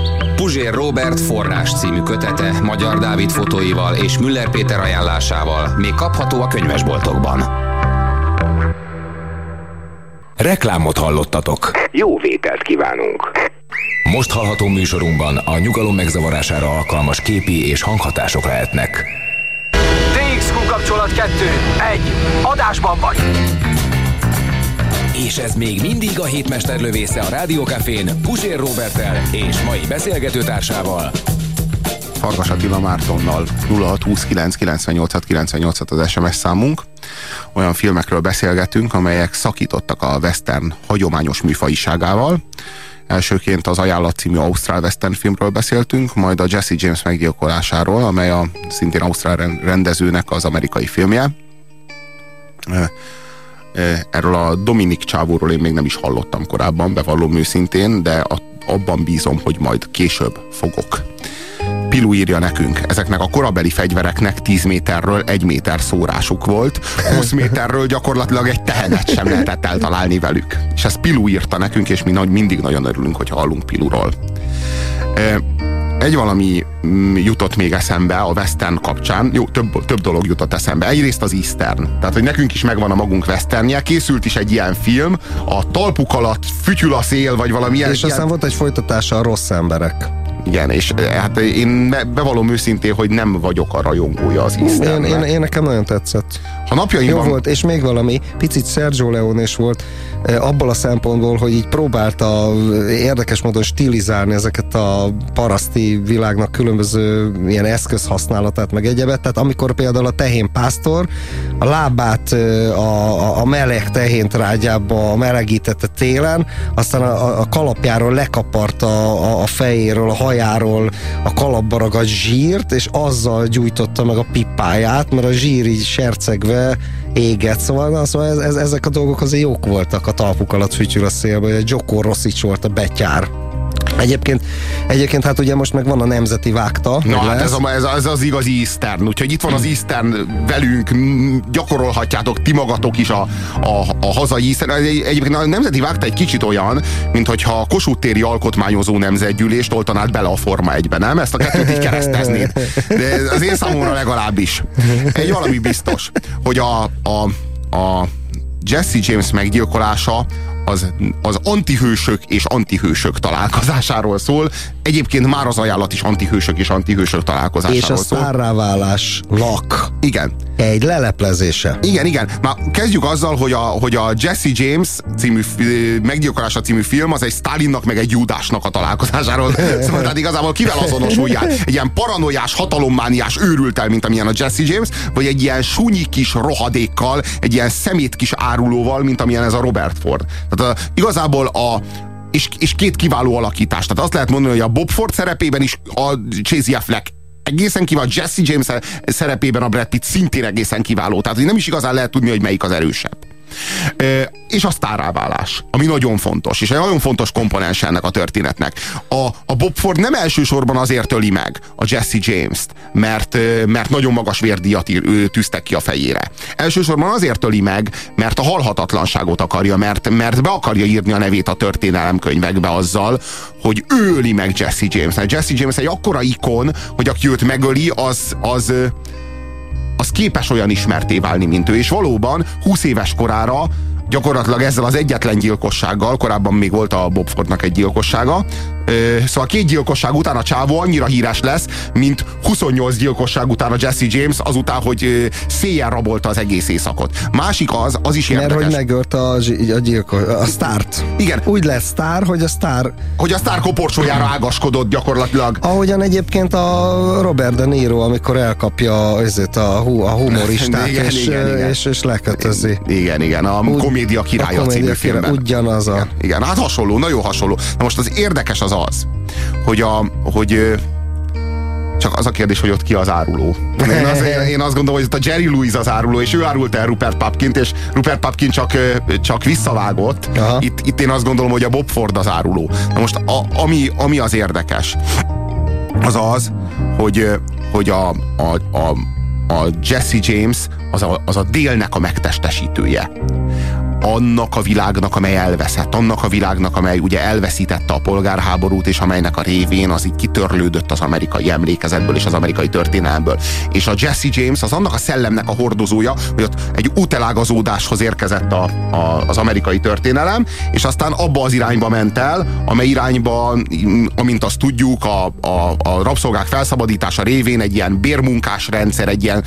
Puzsér Robert forrás című kötete Magyar Dávid fotóival és Müller Péter ajánlásával még kapható a könyvesboltokban. Reklámot hallottatok. Jó vételt kívánunk. Most hallható műsorunkban a nyugalom megzavarására alkalmas képi és hanghatások lehetnek. TXQ kapcsolat 2. 1. Adásban vagy. És ez még mindig a hétmester lövésze a Rádiókafén Puzsér Robertel és mai beszélgetőtársával. Farkas Attila Mártonnal 0629 98 98 az SMS számunk. Olyan filmekről beszélgetünk, amelyek szakítottak a western hagyományos műfajiságával. Elsőként az Ajánlat című Ausztrál western filmről beszéltünk, majd a Jesse James meggyilkolásáról, amely a szintén Ausztrál ren- rendezőnek az amerikai filmje. Ö, erről a Dominik csávóról én még nem is hallottam korábban, bevallom őszintén, de abban bízom, hogy majd később fogok. Pilu írja nekünk, ezeknek a korabeli fegyvereknek 10 méterről egy méter szórásuk volt, 20 méterről gyakorlatilag egy tehenet sem lehetett eltalálni velük. És ezt Pilu írta nekünk, és mi mindig nagyon örülünk, hogy hallunk Piluról. Egy valami mm, jutott még eszembe a Western kapcsán. Jó, több, több dolog jutott eszembe. Egyrészt az Eastern. Tehát, hogy nekünk is megvan a magunk Westernje. Készült is egy ilyen film, a talpuk alatt fütyül a szél, vagy valami ilyen. És ilyen... aztán volt egy folytatása a rossz emberek. Igen, és hát én bevallom őszintén, hogy nem vagyok a rajongója az Easternnek. Én, én, én nekem nagyon tetszett. Ha napjaimban... Jó volt, és még valami, picit Sergio Leone is volt, abból a szempontból, hogy így próbálta érdekes módon stilizálni ezeket a paraszti világnak különböző ilyen eszközhasználatát, meg egyebet. Tehát amikor például a tehén pásztor a lábát a, a meleg tehén trágyába melegítette télen, aztán a, a kalapjáról lekaparta a, a fejéről, a hajáról a kalapba ragadt zsírt, és azzal gyújtotta meg a pipáját, mert a zsír így sercegve éget, szóval, szóval ez, ez, ezek a dolgok azért jók voltak a talpuk alatt fütyül a szélbe, hogy a Joko Rossics volt a betyár. Egyébként, egyébként hát ugye most meg van a nemzeti vágta. Na hát ez, a, ez, ez az igazi Eastern, úgyhogy itt van az Eastern velünk, gyakorolhatjátok ti magatok is a, a, a hazai Eastern. Egyébként a nemzeti vágta egy kicsit olyan, mint hogyha a Kossuth téri alkotmányozó nemzetgyűlést oltanád bele a Forma egybe, nem? Ezt a kettőt így kereszteznéd. De az én számomra legalábbis. Egy valami biztos, hogy a, a, a Jesse James meggyilkolása az, az antihősök és antihősök találkozásáról szól. Egyébként már az ajánlat is antihősök és antihősök találkozásáról szól. És a sztárráválás lak. Igen. Egy leleplezése. Igen, igen. Már kezdjük azzal, hogy a, hogy a Jesse James című, meggyilkolása című film az egy Stalinnak meg egy Judásnak a találkozásáról. szóval tehát igazából kivel azonosuljál? Egy ilyen paranoiás, hatalommániás őrültel, mint amilyen a Jesse James, vagy egy ilyen súnyi kis rohadékkal, egy ilyen szemét kis árulóval, mint amilyen ez a Robert Ford. Tehát a, igazából a, és, és két kiváló alakítás. Tehát azt lehet mondani, hogy a Bob Ford szerepében is a Chasey Affleck egészen kiváló, Jesse James szerepében a Brad Pitt szintén egészen kiváló. Tehát nem is igazán lehet tudni, hogy melyik az erősebb. És a sztáráválás, ami nagyon fontos, és egy nagyon fontos komponens ennek a történetnek. A, a Bob Ford nem elsősorban azért öli meg a Jesse James-t, mert, mert nagyon magas vérdíjat tűztek ki a fejére. Elsősorban azért öli meg, mert a halhatatlanságot akarja, mert, mert be akarja írni a nevét a történelemkönyvekbe azzal, hogy ő öli meg Jesse James. Mert Jesse James egy akkora ikon, hogy aki őt megöli, az, az, az képes olyan ismerté válni, mint ő. És valóban 20 éves korára gyakorlatilag ezzel az egyetlen gyilkossággal, korábban még volt a Bob Fordnak egy gyilkossága, Szóval két gyilkosság után a csávó annyira híres lesz, mint 28 gyilkosság után a Jesse James, azután, hogy széjjel rabolta az egész éjszakot. Másik az, az is érdekes. Mert hogy megölte a, a, gyilkos, a sztárt. Igen. Úgy lesz sztár, hogy a sztár... Hogy a sztár koporsójára ágaskodott gyakorlatilag. Ahogyan egyébként a Robert De Niro, amikor elkapja ezért a, a humoristát, igen, és, igen, igen. És, és lekötözi. Igen, igen, a Úgy, komédia királya a komédia című filmben. Ugyanaz a... Igen, igen, hát hasonló, nagyon hasonló. Na most az érdekes az az, hogy, a, hogy csak az a kérdés, hogy ott ki az áruló. Én, az, én azt gondolom, hogy ott a Jerry Lewis az áruló, és ő árult el Rupert Papkint, és Rupert Papkin csak, csak visszavágott. Itt, itt én azt gondolom, hogy a Bob Ford az áruló. Na most a, ami, ami az érdekes, az az, hogy, hogy a, a, a, a Jesse James az a, az a délnek a megtestesítője annak a világnak, amely elveszett, annak a világnak, amely ugye elveszítette a polgárháborút, és amelynek a révén az így kitörlődött az amerikai emlékezetből és az amerikai történelmből. És a Jesse James az annak a szellemnek a hordozója, hogy ott egy útelágazódáshoz érkezett a, a, az amerikai történelem, és aztán abba az irányba ment el, amely irányba, amint azt tudjuk, a, a, a rabszolgák felszabadítása révén egy ilyen bérmunkás rendszer, egy ilyen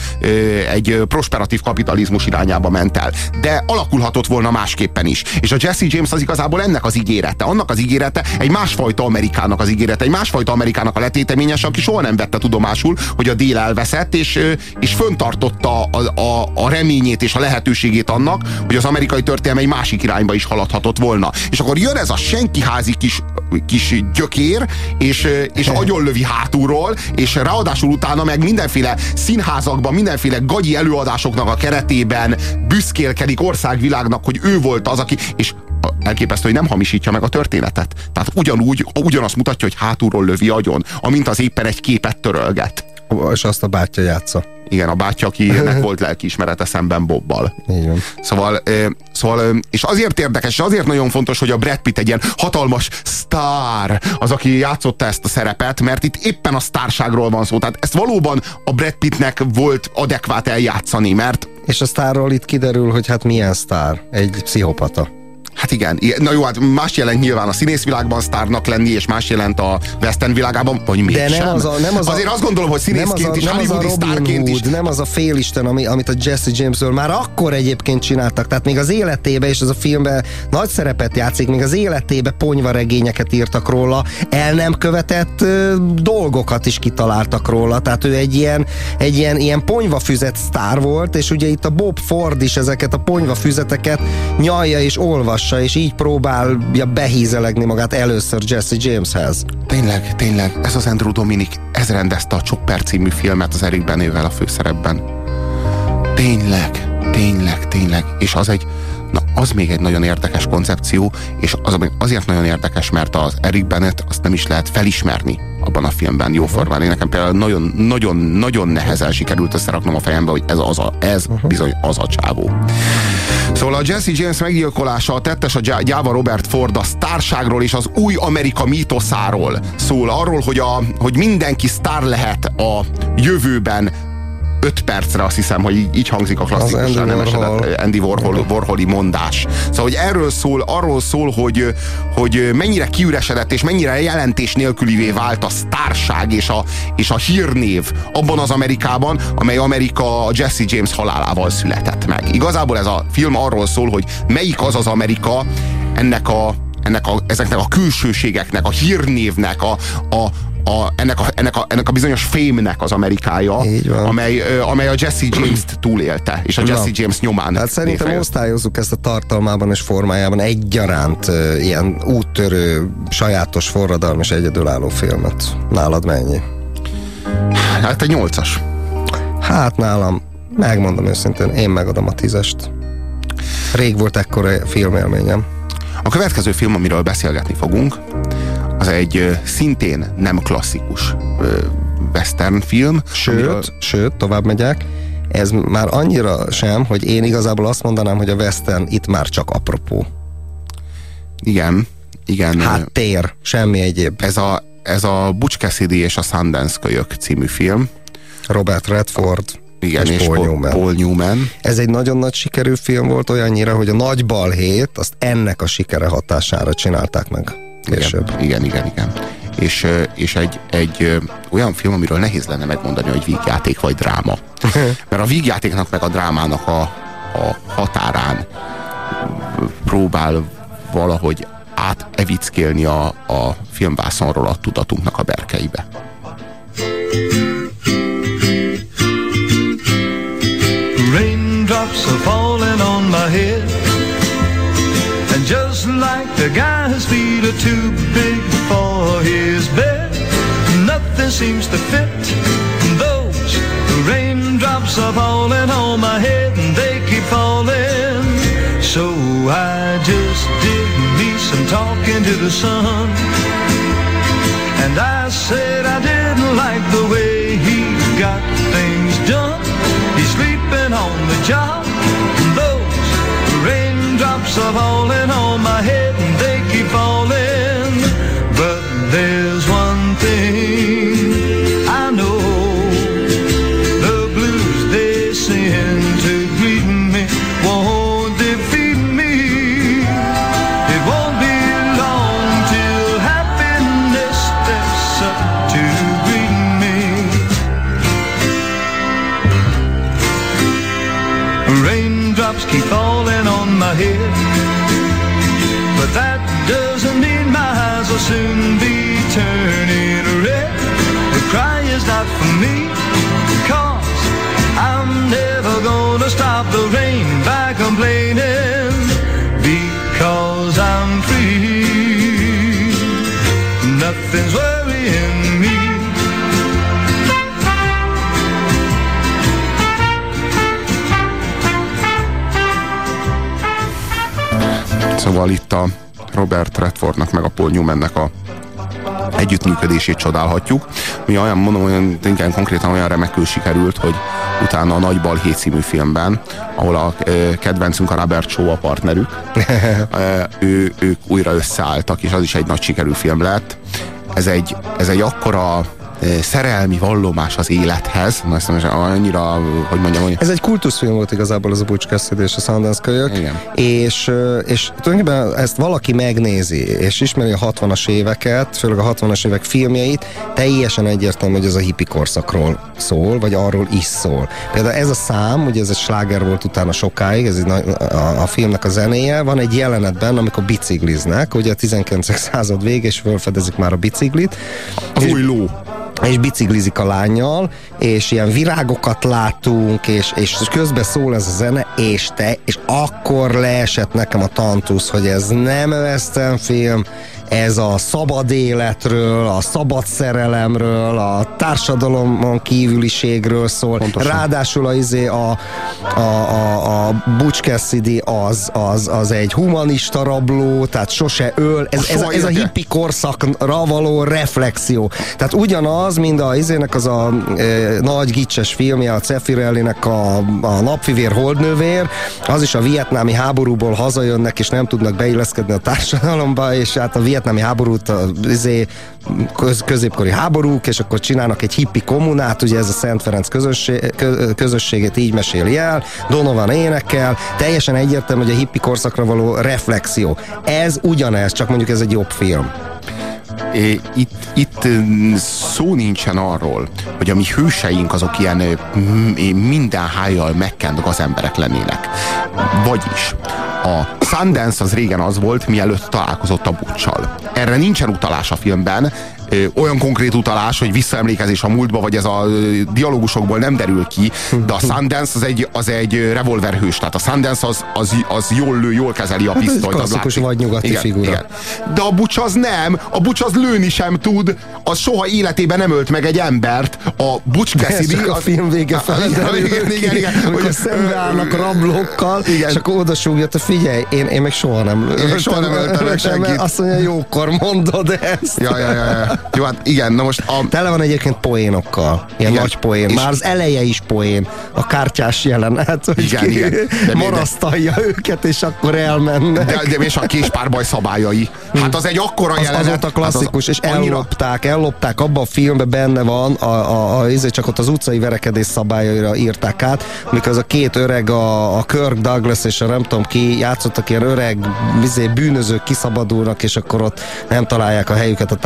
egy prosperatív kapitalizmus irányába ment el. De alakulhatott volna volna másképpen is. És a Jesse James az igazából ennek az ígérete. Annak az ígérete egy másfajta Amerikának az ígérete, egy másfajta Amerikának a letéteményes, aki soha nem vette tudomásul, hogy a dél elveszett, és, és föntartotta a, a, a reményét és a lehetőségét annak, hogy az amerikai történelme egy másik irányba is haladhatott volna. És akkor jön ez a senkiházi kis, kis gyökér, és, és agyonlövi hátulról, és ráadásul utána meg mindenféle színházakban, mindenféle gagyi előadásoknak a keretében büszkélkedik országvilágnak, hogy ő volt az, aki, és elképesztő, hogy nem hamisítja meg a történetet. Tehát ugyanúgy, ugyanazt mutatja, hogy hátulról lövi agyon, amint az éppen egy képet törölget. És azt a bátyja játsza. Igen, a bátyja, akinek volt lelkiismerete szemben Bobbal. Igen. Szóval, szóval, és azért érdekes, és azért nagyon fontos, hogy a Brad Pitt egy ilyen hatalmas sztár az, aki játszotta ezt a szerepet, mert itt éppen a sztárságról van szó. Tehát ezt valóban a Brad Pittnek volt adekvát eljátszani, mert... És a sztárról itt kiderül, hogy hát milyen sztár? Egy pszichopata. Hát igen, na jó, hát más jelent nyilván a színészvilágban sztárnak lenni, és más jelent a western világában, vagy mégsem. De nem az a, nem az Azért a, azt gondolom, hogy színészként a, is, nem hollywoodi az a sztárként is. Hood, Nem az a félisten, ami, amit a Jesse Jamesről már akkor egyébként csináltak. Tehát még az életébe, és az a filmben nagy szerepet játszik, még az életébe ponyva regényeket írtak róla, el nem követett ö, dolgokat is kitaláltak róla. Tehát ő egy ilyen, egy ilyen, ilyen ponyvafüzet sztár volt, és ugye itt a Bob Ford is ezeket a ponyvafüzeteket nyalja és olvassa, és így próbál próbálja behízelegni magát először Jesse Jameshez. Tényleg, tényleg, ez az Andrew Dominik, ez rendezte a Chopper című filmet az Eric Benővel a főszerepben. Tényleg, tényleg, tényleg. És az egy, na az még egy nagyon érdekes koncepció, és az azért nagyon érdekes, mert az Eric Bennett azt nem is lehet felismerni abban a filmben jóformán. Én nekem például nagyon, nagyon, nagyon nehezen sikerült összeraknom a fejembe, hogy ez, az a, ez bizony az a csávó. Szóval a Jesse James meggyilkolása a tettes a gyáva Robert Ford a sztárságról és az új Amerika mítoszáról szól. Arról, hogy, a, hogy mindenki sztár lehet a jövőben 5 percre azt hiszem, hogy így, így hangzik a klasszikus nem esedett Andy Warhol, Warholi mondás. Szóval, hogy erről szól, arról szól, hogy, hogy mennyire kiüresedett és mennyire jelentés nélkülivé vált a sztárság és a, és a hírnév abban az Amerikában, amely Amerika Jesse James halálával született meg. Igazából ez a film arról szól, hogy melyik az az Amerika ennek a, ennek a, ezeknek a külsőségeknek, a hírnévnek, a, a, a, ennek, a, ennek, a, ennek a bizonyos fémnek az Amerikája, amely, amely a Jesse James-t túlélte, és a Jesse Na. James nyomán Hát szerintem létrejött. osztályozzuk ezt a tartalmában és formájában egyaránt uh, ilyen úttörő, sajátos forradalmi és egyedülálló filmet. Nálad mennyi? Hát egy nyolcas. Hát nálam, megmondom őszintén, én megadom a tízest. Rég volt ekkora filmélményem. A következő film, amiről beszélgetni fogunk, az egy szintén nem klasszikus western film. Sőt, amiről- sőt, tovább megyek, ez már annyira sem, hogy én igazából azt mondanám, hogy a western itt már csak apropó. Igen, igen. Hát tér, semmi egyéb. Ez a, ez a Butch Cassidy és a Sundance kölyök című film. Robert Redford Igen, és, és Paul- Newman. Paul Newman. Ez egy nagyon nagy sikerű film volt, olyannyira, hogy a nagy balhét azt ennek a sikere hatására csinálták meg később. Igen, igen, igen. igen. És, és egy, egy olyan film, amiről nehéz lenne megmondani, hogy vígjáték vagy dráma. Mert a vígjátéknak meg a drámának a, a határán próbál valahogy átevickélni a, a filmvászonról a tudatunknak a berkeibe. Raindrops are falling on my head. And just like the guy whose too big for his bed, nothing seems to fit. Those raindrops are falling on my head and they keep falling. So I just did me some talking to the sun. And I said I didn't like the way he got things done. He's sleeping on the job. Those raindrops are falling on my head and they keep falling. Nothing's worrying me. Szóval itt a Robert Redfordnak meg a Paul Newmannek a együttműködését csodálhatjuk. Mi olyan, mondom, olyan, igen, konkrétan olyan remekül sikerült, hogy utána a Nagy Balhé című filmben, ahol a e, kedvencünk a Robert Shaw a partnerük, e, ő, ők újra összeálltak, és az is egy nagy sikerű film lett. Ez egy, ez egy akkora szerelmi vallomás az élethez. Ezt most annyira, hogy mondjam, hogy... Ez egy kultuszfilm volt igazából az a Butch Cassidy és a Sundance kölyök. Igen. És, és tulajdonképpen ezt valaki megnézi, és ismeri a 60-as éveket, főleg a 60-as évek filmjeit, teljesen egyértelmű, hogy ez a hippi korszakról szól, vagy arról is szól. Például ez a szám, ugye ez egy sláger volt utána sokáig, ez a, a, a filmnek a zenéje, van egy jelenetben, amikor bicikliznek, ugye a 19. század vége, és fölfedezik már a biciklit. Az új ló és biciklizik a lányjal, és ilyen virágokat látunk, és, és közben szól ez a zene, és te, és akkor leesett nekem a tantusz, hogy ez nem western film, ez a szabad életről, a szabad szerelemről, a társadalomon kívüliségről szól. Pontosan. Ráadásul a, izé, a, a, a, a Butch Cassidy az, az, az egy humanista rabló, tehát sose öl. Ez, ez, ez a hippi korszakra való reflexió. Tehát ugyanaz, mint a izének az a e, nagy gicses filmje, a Cefirellinek a, a Napfivér Holdnővér, az is a vietnámi háborúból hazajönnek, és nem tudnak beilleszkedni a társadalomba, és hát a vietnámi háborút, a izé, köz, középkori háborúk, és akkor csinálnak egy hippi kommunát, ugye ez a Szent Ferenc közösség, közösségét így meséli el, Donovan énekel, teljesen egyértelmű, hogy a hippi korszakra való reflexió. Ez ugyanez, csak mondjuk ez egy jobb film. Itt, itt szó nincsen arról, hogy a mi hőseink azok ilyen minden hájjal megkent gazemberek lennének. Vagyis a Sundance az régen az volt, mielőtt találkozott a Butchal. Erre nincsen utalás a filmben, olyan konkrét utalás, hogy visszaemlékezés a múltba, vagy ez a dialógusokból nem derül ki, de a Sundance az egy, az egy revolverhős, tehát a Sundance az, az, az jól lő, jól kezeli a Hát pisztolyt. az klasszikus vagy nyugati igen, figura. Igen. De a Butch az nem, a Butch az lőni sem tud, az soha életében nem ölt meg egy embert. A Ez Cassidy... a film vége felé igen, igen, igen, amikor szembeállnak rablókkal, Igen. és akkor oda súgja, te figyelj, én, én még soha nem még soha nem öltem meg senkit. Azt mondja, jókor mondod ezt. Ja, ja, ja, ja. Jó, hát igen, na most a, Tele van egyébként poénokkal. Ilyen Igen. nagy poén. És- Már az eleje is poén. A kártyás jelenet, hogy Igen, igen. De mi- de- marasztalja őket, és akkor elmennek. de, de és a késpárbaj szabályai. Hát az egy akkora az, jelenet. az ott a klasszikus, hát és ellopták, ellopták, abban a filmben benne van, a, a, a, izé csak ott az utcai verekedés szabályaira írták át, amikor az a két öreg, a, a Kirk Douglas és a nem tudom ki, játszottak ilyen öreg izé, bűnözők kiszabadulnak, és akkor ott nem találják a helyüket a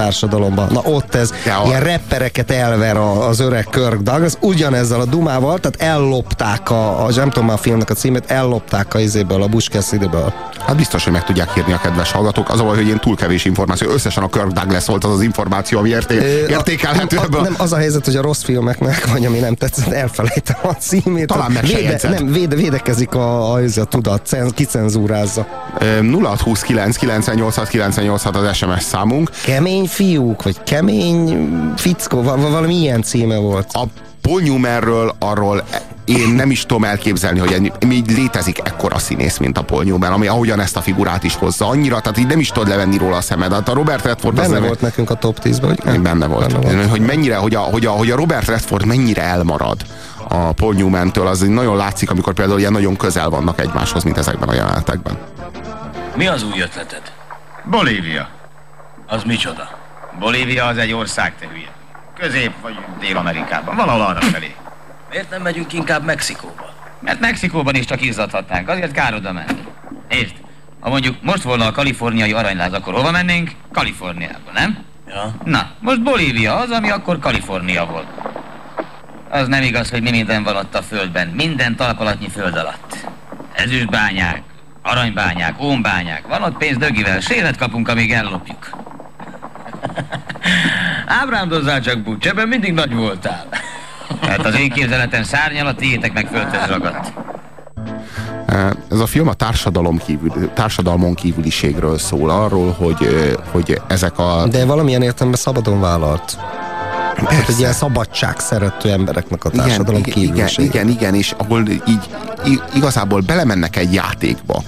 társadalomban. Na ott ez, De a- ilyen rappereket elver a, az öreg Kirk Douglas, ugyanezzel a dumával, tehát ellopták a, a nem tudom a filmnek a címét, ellopták a izéből, a Bush Cassidy-ből. Hát biztos, hogy meg tudják írni a kedves hallgatók. Az a baj, hogy én túl kevés információ. Összesen a Kirk Douglas volt az az információ, ami érté- Ö, értékelhető a, ebből. nem, az a helyzet, hogy a rossz filmeknek, vagy ami nem tetszett, elfelejtem a címét. Talán meg se véde, jegyzed. Nem, véde, védekezik a, a, a tudat, cen, kicenzúrázza. Ö, 0629 986 986 az SMS számunk. Kemény fiúk, vagy kemény fickó, val- val- valami ilyen címe volt. A Paul Newmanről arról én nem is tudom elképzelni, hogy ennyi, így létezik ekkora színész, mint a Paul Newman, ami ahogyan ezt a figurát is hozza. Annyira, tehát így nem is tudod levenni róla a szemed. Hát a Robert Redford az Benne nem- volt nekünk a top 10-ben, hogy Benne, benne volt. Benne volt. Hogy mennyire, hogy a, hogy, a, hogy a Robert Redford mennyire elmarad a Paul Newman-től, az nagyon látszik, amikor például ilyen nagyon közel vannak egymáshoz, mint ezekben a jelenetekben. Mi az új ötleted? Bolívia. Az micsoda? Bolívia az egy ország, te hülye. Közép vagy Dél-Amerikában, valahol arra felé. Miért nem megyünk inkább Mexikóba? Mert Mexikóban is csak izzadhatnánk, azért kár oda menni. Nézd, ha mondjuk most volna a kaliforniai aranyláz, akkor hova mennénk? Kaliforniába, nem? Ja. Na, most Bolívia az, ami akkor Kalifornia volt. Az nem igaz, hogy mi minden van ott a földben. Minden talpalatnyi föld alatt. Ezüstbányák, aranybányák, ómbányák. Van ott pénz dögivel, séret kapunk, amíg ellopjuk. Ábrándozzál csak, Butch, ebben mindig nagy voltál. Hát az én képzeletem szárnyal, a tiétek meg földhez ragadt. E, ez a film a társadalom kívül, társadalmon kívüliségről szól, arról, hogy, ö, hogy ezek a... De valamilyen értelemben szabadon vállalt. Tehát egy ilyen szabadság szerető embereknek a társadalom igen, igen, igen, igen, és ahol így igazából belemennek egy játékba,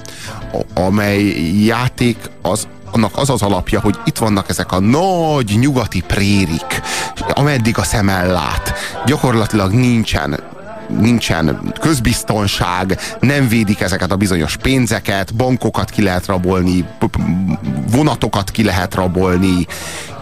amely játék az annak az az alapja, hogy itt vannak ezek a nagy nyugati prérik, ameddig a szem ellát. Gyakorlatilag nincsen nincsen közbiztonság, nem védik ezeket a bizonyos pénzeket, bankokat ki lehet rabolni, vonatokat ki lehet rabolni,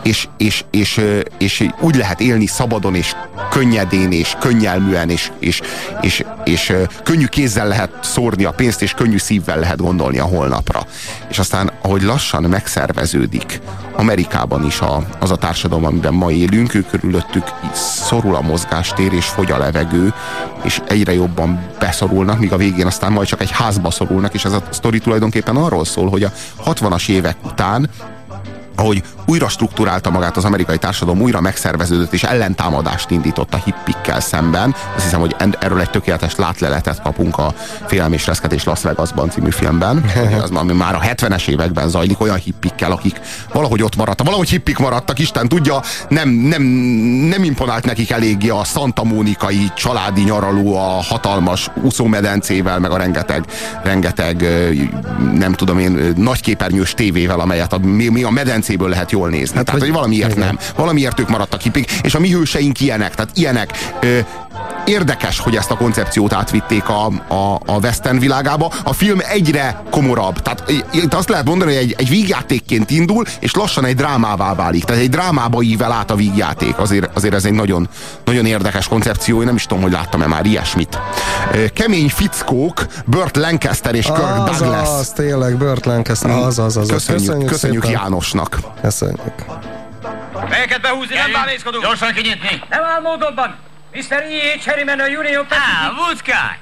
és, és, és, ö, és úgy lehet élni szabadon és könnyedén és könnyelműen és, és, és, és könnyű kézzel lehet szórni a pénzt és könnyű szívvel lehet gondolni a holnapra. És aztán, ahogy lassan megszerveződik Amerikában is a, az a társadalom, amiben ma élünk, ő körülöttük szorul a mozgástér és fogy a levegő, és egyre jobban beszorulnak, míg a végén aztán majd csak egy házba szorulnak, és ez a sztori tulajdonképpen arról szól, hogy a 60-as évek után ahogy újra struktúrálta magát az amerikai társadalom, újra megszerveződött és ellentámadást indított a hippikkel szemben. Azt hiszem, hogy erről egy tökéletes látleletet kapunk a Félelem és Reszketés Las Vegasban című filmben, az, ami már a 70-es években zajlik, olyan hippikkel, akik valahogy ott maradtak, valahogy hippik maradtak, Isten tudja, nem, nem, nem imponált nekik eléggé a Santa Mónikai családi nyaraló a hatalmas úszómedencével, meg a rengeteg, rengeteg nem tudom én, nagyképernyős tévével, amelyet a, mi, mi a medencéből lehet jól nézni. Hát, Tehát, hogy, hogy valamiért igen. nem. Valamiért ők maradtak hippik, és a mi hőseink ilyenek, tehát ilyenek. Ö, érdekes, hogy ezt a koncepciót átvitték a, a, a western világába. A film egyre komorabb. Tehát itt azt lehet mondani, hogy egy, egy vígjátékként indul, és lassan egy drámává válik. Tehát egy drámába ível át a vígjáték. Azért, azért ez egy nagyon, nagyon érdekes koncepció. Én nem is tudom, hogy láttam-e már ilyesmit. Kemény fickók, Burt Lancaster és Kirk Az, Douglas. az, tényleg, Burt Lancaster, az, az, az. Köszönjük, köszönjük, köszönjük. Jánosnak. Köszönjük. Fejeket behúzni, nem bámészkodunk! Gyorsan kinyitni! Nem áll módodban! Mr. E.H. Harriman, a Union Á, Pacific... Vuckák!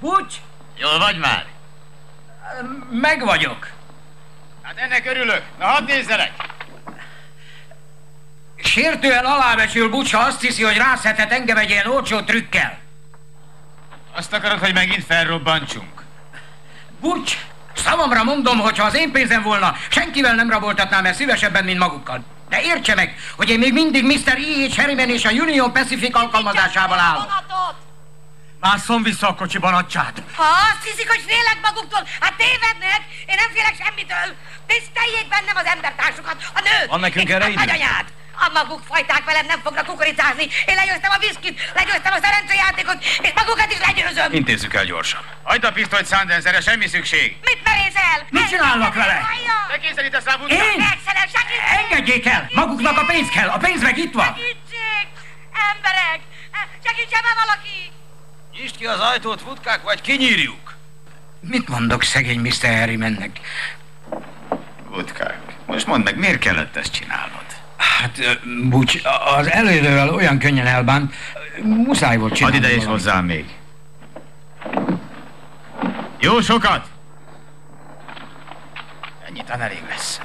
Bucs! Jól vagy már? Meg vagyok. Hát ennek örülök. Na hadd nézzelek! Sértően alábecsül Bucs, ha azt hiszi, hogy rászedhet engem egy ilyen olcsó trükkel. Azt akarod, hogy megint felrobbantsunk? Bucs! Szavamra mondom, hogy ha az én pénzem volna, senkivel nem raboltatnám el szívesebben, mint magukkal. De értse meg, hogy én még mindig Mr. E.H. Harriman és a Union Pacific alkalmazásával állok. Másszon vissza a kocsiban, atyád! Ha azt hiszik, hogy félek maguktól, hát tévednek! Én nem félek semmitől! Tiszteljék bennem az embertársukat, a nőt! Van nekünk erre a idő? A maguk fajták velem nem fognak kukoricázni! Én legyőztem a viszkit, legyőztem a szerencsejátékot, és magukat is legyőzöm! Intézzük el gyorsan. Hagyd a pisztolyt, Sanders, erre semmi szükség. Mit merészel? Mit csinálnak vele? Te kényszerítesz rá! Én? Segítség! Engedjék el! Maguknak a pénz kell! A pénz meg itt van! Segítség! Emberek! Segítsen már valaki! Nyisd ki az ajtót, futkák, vagy kinyírjuk! Mit mondok szegény Mr. Harrimannek? Vuckák, most mondd meg, miért kellett ezt csinálnod? Hát, Bucs, az elődővel olyan könnyen elbánt, muszáj volt Add csinálni ide és valamit. hozzám még. Jó sokat! Ennyi talán elég lesz.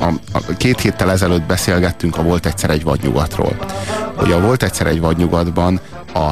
a, a, két héttel ezelőtt beszélgettünk a Volt egyszer egy vadnyugatról. Hogy a Volt egyszer egy vadnyugatban a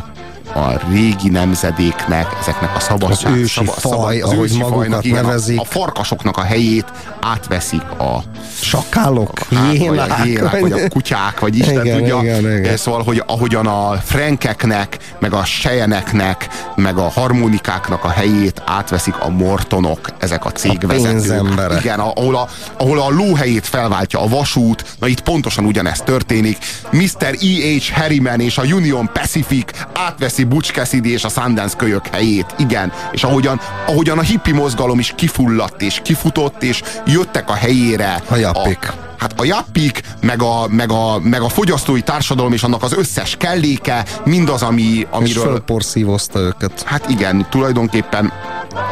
a régi nemzedéknek, ezeknek a szabadság, Az ősi faj, az ahogy ősi magukat fajnak, nevezik. A, a farkasoknak a helyét átveszik a Sakálok, hát, vagy jénák. a jénák, vagy a kutyák, vagy Isten Igen, tudja. igen, igen. Szóval, hogy ahogyan a frankeknek, meg a sejeneknek, meg a harmonikáknak a helyét átveszik a mortonok, ezek a cégvezetők. pénzemberek. Igen, ahol a, ahol a lóhelyét felváltja a vasút, na itt pontosan ugyanezt történik. Mr. E.H. Harriman és a Union Pacific átveszi Butch Cassidy és a Sundance kölyök helyét. Igen, és ahogyan, ahogyan a hippi mozgalom is kifulladt és kifutott, és jöttek a helyére A jappik. A, hát a jappik, meg a, meg, a, meg a fogyasztói társadalom és annak az összes kelléke, mindaz, ami, És amiről... fölporszívozta őket. Hát igen, tulajdonképpen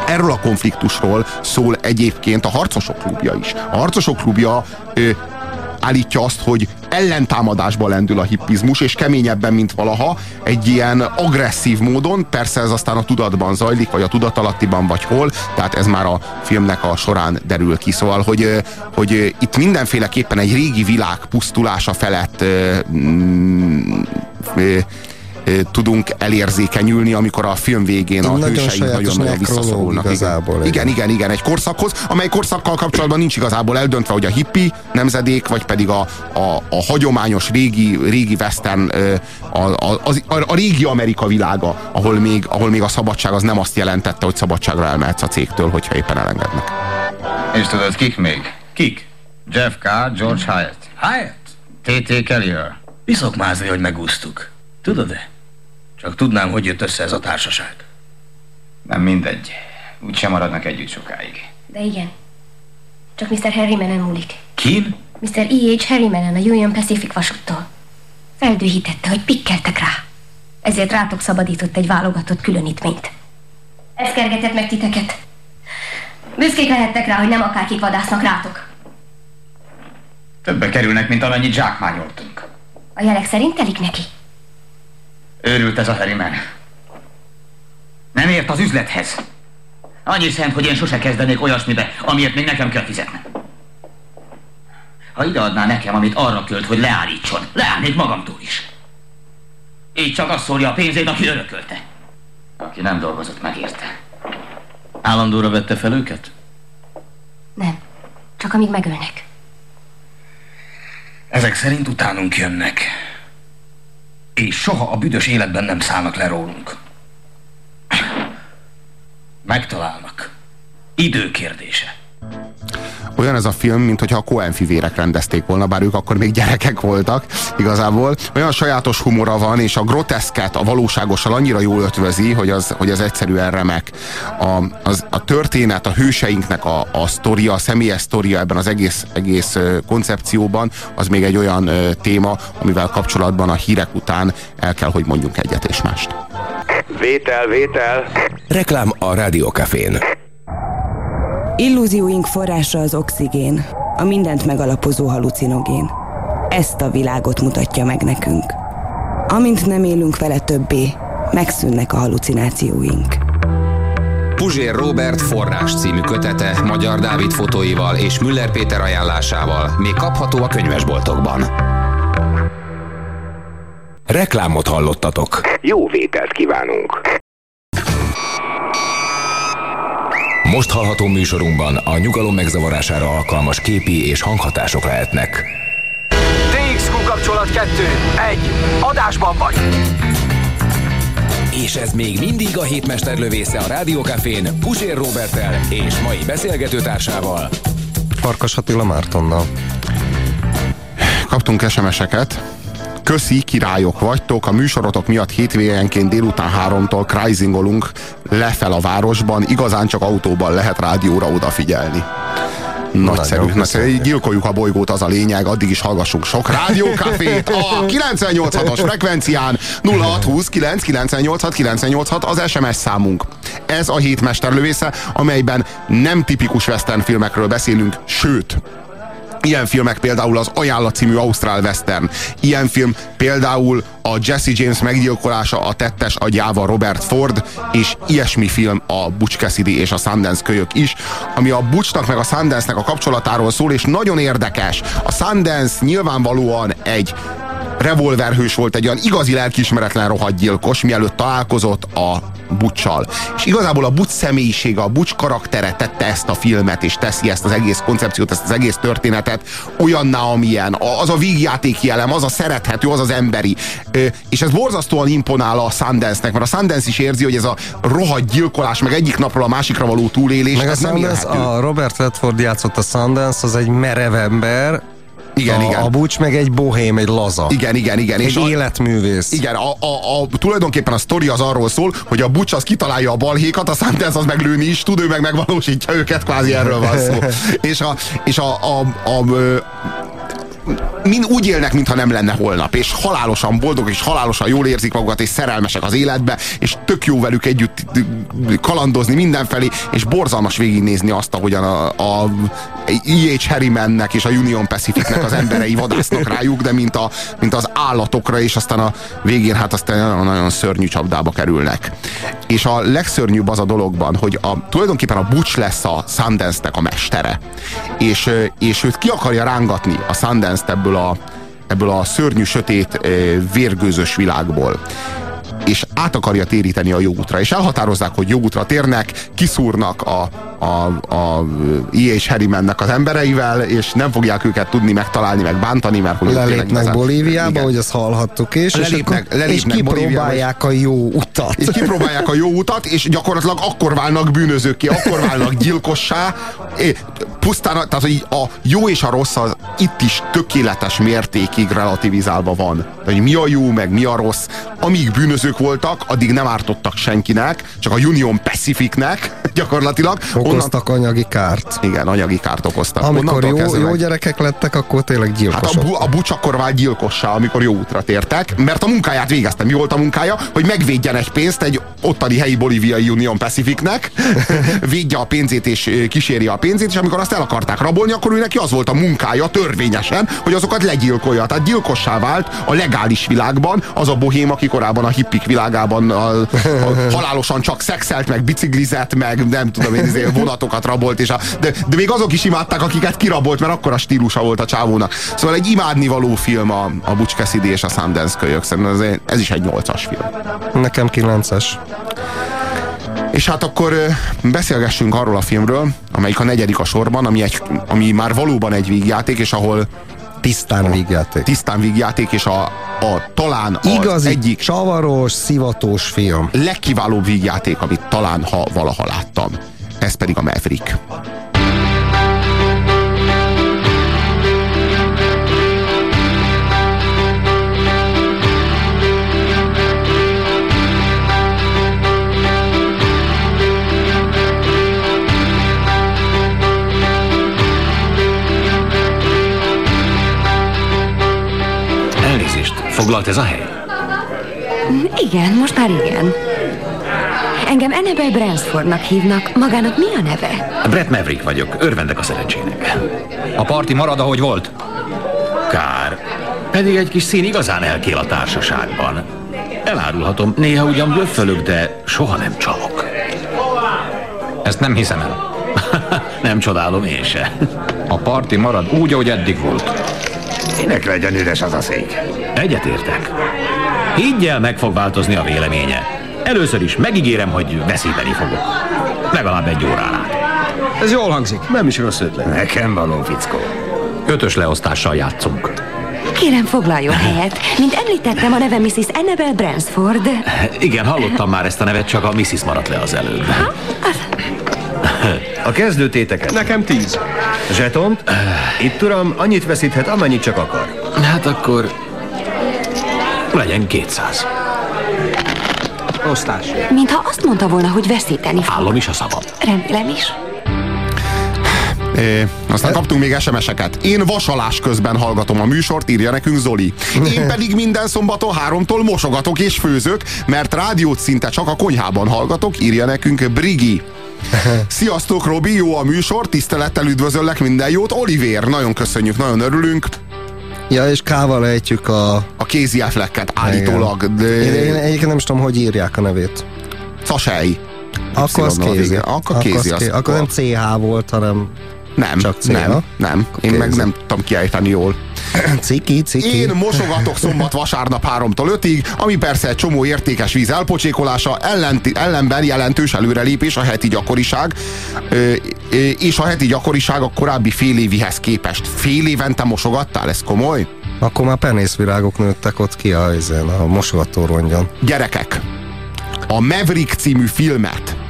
erről a konfliktusról szól egyébként a Harcosok klubja is. A Harcosok klubja ö, állítja azt, hogy ellentámadásba lendül a hippizmus, és keményebben, mint valaha, egy ilyen agresszív módon, persze ez aztán a tudatban zajlik, vagy a tudatalattiban, vagy hol, tehát ez már a filmnek a során derül ki. Szóval, hogy, hogy itt mindenféleképpen egy régi világ pusztulása felett mm, tudunk elérzékenyülni, amikor a film végén a Nagyon hőseink nagyon-nagyon visszaszorulnak. igazából, igen. igen, igen, igen, egy korszakhoz, amely korszakkal kapcsolatban nincs igazából eldöntve, hogy a hippi nemzedék, vagy pedig a, a, a hagyományos régi, régi western, a, a, a, a régi Amerika világa, ahol még, ahol még a szabadság az nem azt jelentette, hogy szabadságra elmehetsz a cégtől, hogyha éppen elengednek. És tudod, kik még? Kik? Jeff Carr, George Hyatt. Hyatt? T.T. Kellier. Piszok mázni, hogy megúsztuk. Tudod-e? Csak tudnám, hogy jött össze ez a társaság. Nem mindegy. Úgy sem maradnak együtt sokáig. De igen. Csak Mr. Harrymanen múlik. Kin? Mr. E.H. Harrymanen a Union Pacific vasúttól. Feldühítette, hogy pikkeltek rá. Ezért rátok szabadított egy válogatott különítményt. Ez kergetett meg titeket. Büszkék lehettek rá, hogy nem akárkik vadásznak rátok. Többe kerülnek, mint amennyit zsákmányoltunk. A jelek szerint telik neki. Őrült ez a Harryman. Nem ért az üzlethez. Annyi szent, hogy én sose kezdenék olyasmibe, amiért még nekem kell fizetnem. Ha ideadná nekem, amit arra költ, hogy leállítson, leállnék magamtól is. Így csak azt szórja a pénzét, aki örökölte. Aki nem dolgozott meg érte. Állandóra vette fel őket? Nem. Csak amíg megölnek. Ezek szerint utánunk jönnek. És soha a büdös életben nem szállnak le rólunk. Megtalálnak. Idő kérdése. Olyan ez a film, mint hogyha a Coen fivérek rendezték volna, bár ők akkor még gyerekek voltak igazából. Olyan sajátos humora van, és a groteszket a valóságossal annyira jól ötvözi, hogy az, hogy az egyszerűen remek. A, az, a történet, a hőseinknek a, a sztoria, a személyes sztoria ebben az egész, egész koncepcióban, az még egy olyan ö, téma, amivel kapcsolatban a hírek után el kell, hogy mondjunk egyet és mást. Vétel, vétel. Reklám a Rádiókafén. Illúzióink forrása az oxigén, a mindent megalapozó halucinogén. Ezt a világot mutatja meg nekünk. Amint nem élünk vele többé, megszűnnek a halucinációink. Puzsér Robert forrás című kötete Magyar Dávid fotóival és Müller Péter ajánlásával még kapható a könyvesboltokban. Reklámot hallottatok. Jó vételt kívánunk. Most hallható műsorunkban a nyugalom megzavarására alkalmas képi és hanghatások lehetnek. TXQ kapcsolat 2. 1. Adásban vagy. És ez még mindig a hétmester lövésze a Rádiókafén Puzsér Robertel és mai beszélgetőtársával. Farkas Attila Mártonnal. Kaptunk SMS-eket. Köszi, királyok vagytok, a műsorotok miatt hétvégenként délután háromtól crisingolunk lefel a városban, igazán csak autóban lehet rádióra odafigyelni. Nagyszerű, Nagyon nagyszerű. Gyilkoljuk a bolygót, az a lényeg, addig is hallgassunk sok rádiókafét a 98.6-os frekvencián 0620 998 986 az SMS számunk. Ez a hét mesterlövésze, amelyben nem tipikus western filmekről beszélünk, sőt, Ilyen filmek például az Ajánlat című Ausztrál Western. Ilyen film például a Jesse James meggyilkolása a tettes agyával Robert Ford, és ilyesmi film a Butch Cassidy és a Sundance kölyök is, ami a Butchnak meg a Sundance-nek a kapcsolatáról szól, és nagyon érdekes. A Sundance nyilvánvalóan egy revolverhős volt, egy olyan igazi lelkiismeretlen rohadt gyilkos, mielőtt találkozott a Butchal. És igazából a Butch személyisége, a Butch karaktere tette ezt a filmet, és teszi ezt az egész koncepciót, ezt az egész történetet olyanná, amilyen. Az a vígjátéki elem, az a szerethető, az az emberi. És ez borzasztóan imponál a Sundance-nek, mert a Sundance is érzi, hogy ez a rohadt gyilkolás, meg egyik napról a másikra való túlélés, Meg ez nem élhető. a Robert Redford játszott a Sundance, az egy merev ember, Igen, a, igen. A Butch meg egy bohém, egy laza. Igen, igen, igen. Egy És a- életművész. Igen, a, a, a, tulajdonképpen a sztori az arról szól, hogy a Butch az kitalálja a balhékat, a Sanders az meglőni is tud, ő meg megvalósítja őket, kvázi erről van szó. és a, és a, a, a, a mind úgy élnek, mintha nem lenne holnap, és halálosan boldog, és halálosan jól érzik magukat, és szerelmesek az életbe, és tök jó velük együtt kalandozni mindenfelé, és borzalmas végignézni azt, ahogyan a, a E.H. Harrimannek és a Union Pacificnek az emberei vadásznak rájuk, de mint, a, mint az állatokra, és aztán a végén hát aztán nagyon, nagyon szörnyű csapdába kerülnek. És a legszörnyűbb az a dologban, hogy a, tulajdonképpen a Butch lesz a Sundance-nek a mestere. És, és őt ki akarja rángatni a Sundance-t ebből a, ebből a szörnyű, sötét, vérgőzös világból és át akarja téríteni a jó útra. És elhatározzák, hogy jó útra térnek, kiszúrnak a, a, a E.H. Harrimannek az embereivel, és nem fogják őket tudni megtalálni, meg bántani, mert hogy lelépnek Bolíviába, hogy azt hallhattuk is, lelépnek, és, akkor, és kipróbálják a jó utat. És kipróbálják a jó utat, és gyakorlatilag akkor válnak bűnözőké, akkor válnak gyilkossá. Pusztán, tehát hogy a jó és a rossz az itt is tökéletes mértékig relativizálva van. Hogy mi a jó, meg mi a rossz. Amíg bűnözők voltak, addig nem ártottak senkinek, csak a Union Pacificnek gyakorlatilag. Okoztak onnan... anyagi kárt. Igen, anyagi kárt okoztak. Amikor jó, kezdve, jó gyerekek lettek, akkor tényleg gyilkosok. Hát a, bu, a bucs akkor vált gyilkossá, amikor jó útra tértek, mert a munkáját végeztem. Mi volt a munkája? Hogy megvédjen egy pénzt egy ottani helyi bolíviai Union Pacificnek, védje a pénzét és kíséri a pénzét, és amikor azt el akarták rabolni, akkor ő neki az volt a munkája törvényesen, hogy azokat legyilkolja. Tehát gyilkossá vált a legális világban az a bohém, aki korábban a hippik világában a, a, halálosan csak szexelt, meg biciklizett, meg nem tudom én, izé, vonatokat rabolt, és a, de, de még azok is imádták, akiket kirabolt, mert akkor a stílusa volt a csávónak. Szóval egy imádnivaló film a, a Butch Cassidy és a Sundance kölyök. Szerintem ez, ez is egy nyolcas film. Nekem kilences. És hát akkor beszélgessünk arról a filmről, amelyik a negyedik a sorban, ami, egy, ami már valóban egy vígjáték, és ahol Tisztán vígjáték. Tisztán vígjáték, és a, a talán Igazi, az egyik csavaros, szivatós film. Legkiválóbb vígjáték, amit talán ha valaha láttam. Ez pedig a Maverick. Foglalt ez a hely? Igen, most már igen. Engem Annabel Bransfordnak hívnak. Magának mi a neve? Brett Maverick vagyok. Örvendek a szerencsének. A parti marad, ahogy volt? Kár. Pedig egy kis szín igazán elkél a társaságban. Elárulhatom, néha ugyan blöffölök, de soha nem csalok. Ezt nem hiszem el. nem csodálom én se. A parti marad úgy, ahogy eddig volt. Minek legyen üres az a szék? Egyetértek. Higgyel meg fog változni a véleménye. Először is megígérem, hogy veszíteni fogok. Legalább egy órán át. Ez jól hangzik. Nem is rossz ötlet. Nekem való fickó. Ötös leosztással játszunk. Kérem, foglaljon helyet. Mint említettem, a neve Mrs. Annabel Bransford. Igen, hallottam már ezt a nevet, csak a Mrs. maradt le az előbb. Ha? A kezdőtéteket. Nekem tíz. Zsetont? Itt, uram, annyit veszíthet, amennyit csak akar. Hát akkor... Legyen 200. Osztás. Mintha azt mondta volna, hogy veszíteni fog. Állom is a szabad. Remélem is. É, aztán kaptunk még SMS-eket. Én vasalás közben hallgatom a műsort, írja nekünk Zoli. Én pedig minden szombaton háromtól mosogatok és főzök, mert rádiót szinte csak a konyhában hallgatok, írja nekünk Brigi. Sziasztok, Robi, jó a műsor, tisztelettel üdvözöllek, minden jót. Oliver, nagyon köszönjük, nagyon örülünk. Ja, és kával ejtjük a... A Kézi Afflecket állítólag. De... Én, én egyébként nem is tudom, hogy írják a nevét. Szasei. Akkor az kézi. Akkor, kézi. Akkor, akkor nem CH volt, hanem nem, csak CH. nem, nem. Én kézi. meg nem tudtam kiejteni jól. Ciki, ciki. Én mosogatok szombat vasárnap 3-tól 5-ig, ami persze egy csomó értékes víz elpocsékolása, ellenti, ellenben jelentős előrelépés a heti gyakoriság, és a heti gyakoriság a korábbi fél évihez képest. Fél évente mosogattál? Ez komoly? Akkor már penészvirágok nőttek ott ki a, a mosogató rongyon. Gyerekek, a Maverick című filmet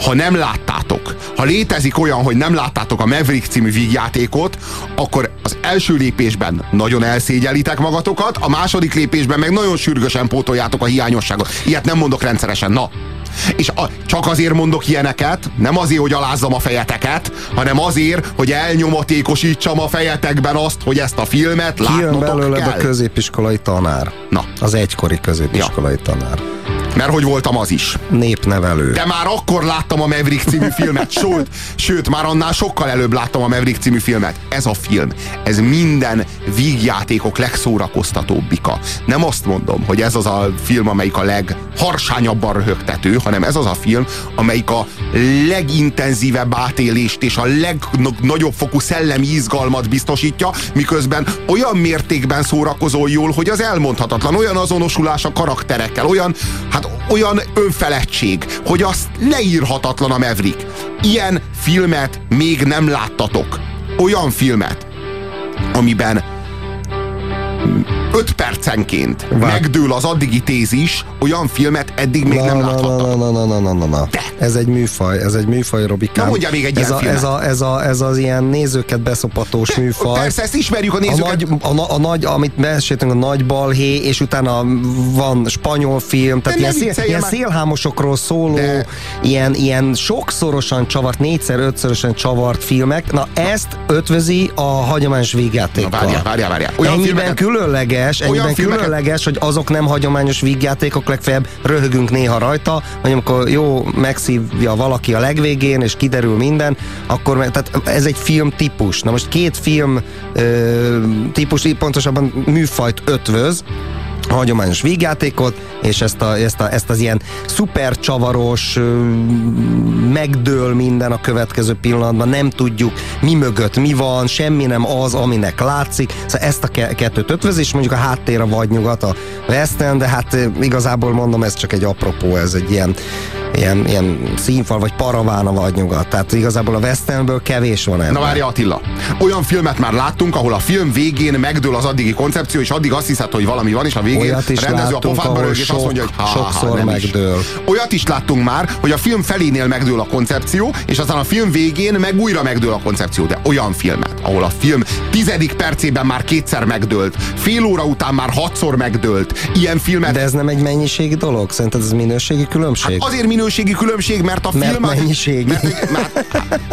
ha nem láttátok, ha létezik olyan, hogy nem láttátok a Maverick című vígjátékot, akkor az első lépésben nagyon elszégyelitek magatokat, a második lépésben meg nagyon sürgősen pótoljátok a hiányosságot. Ilyet nem mondok rendszeresen. Na, És a, csak azért mondok ilyeneket, nem azért, hogy alázzam a fejeteket, hanem azért, hogy elnyomatékosítsam a fejetekben azt, hogy ezt a filmet Kijön látnotok belőled kell. a középiskolai tanár. Na. Az egykori középiskolai ja. tanár. Mert hogy voltam az is. Népnevelő. De már akkor láttam a Maverick című filmet, sőt, sőt, már annál sokkal előbb láttam a Maverick című filmet. Ez a film, ez minden vígjátékok legszórakoztatóbbika. Nem azt mondom, hogy ez az a film, amelyik a legharsányabban röhögtető, hanem ez az a film, amelyik a legintenzívebb átélést és a legnagyobb fokú szellemi izgalmat biztosítja, miközben olyan mértékben szórakozol jól, hogy az elmondhatatlan, olyan azonosulás a karakterekkel, olyan, hát olyan önfeledtség, hogy azt leírhatatlan a Maverick. Ilyen filmet még nem láttatok. Olyan filmet, amiben 5 percenként Vár. megdől az addigi tézis, olyan filmet eddig még na, nem na, láthattak. Na, na, na, na, na, na. Ez egy műfaj, ez egy műfaj, Robikám. Na mondja még egy ez ilyen a, filmet. ez, a, ez, a, ez az ilyen nézőket beszopatós műfaj. Persze, ezt ismerjük a nézőket. A nagy, a, na- a nagy amit meséltünk, a nagy balhé, és utána van spanyol film, tehát De ilyen, szél, ilyen már. szélhámosokról szóló, De- ilyen, ilyen sokszorosan csavart, négyszer, ötszörösen csavart filmek. Na ezt ötvözi a hagyományos végjátékkal. Na, várjál, várjál, várjál. Olyan Ennyiben filmeket- különleges, olyan ennyiben filmeket- különleges, hogy azok nem hagyományos vígjátékok, legfeljebb röhögünk néha rajta, vagy amikor jó megszívja valaki a legvégén, és kiderül minden, akkor meg, tehát ez egy film típus. Na most két film ö, típus, pontosabban műfajt ötvöz, hagyományos vígjátékot, és ezt, a, ezt, a, ezt az ilyen szuper csavaros, megdől minden a következő pillanatban, nem tudjuk mi mögött mi van, semmi nem az, aminek látszik. Szóval ezt a ke- kettőt ötvöz, és mondjuk a háttér a vadnyugat, a West End, de hát igazából mondom, ez csak egy apropó, ez egy ilyen, ilyen, ilyen színfal, vagy paraván a vadnyugat. Tehát igazából a West Endből kevés van ebben. Na várja Attila, olyan filmet már láttunk, ahol a film végén megdől az addigi koncepció, és addig azt hiszed, hogy valami van, és a végén Olyat is a rendező láttunk, a rög, és azt sok- mondja, hogy ha, ha, ha, sokszor nem is. megdől. Olyat is láttunk már, hogy a film felénél megdől a koncepció, és aztán a film végén meg újra megdől a koncepció. De olyan filmet, ahol a film tizedik percében már kétszer megdölt, fél óra után már hatszor megdölt, ilyen filmet... De ez nem egy mennyiségi dolog? Szerinted ez minőségi különbség? Azért minőségi különbség, mert a Mert film... mennyiségi. Mert, mert,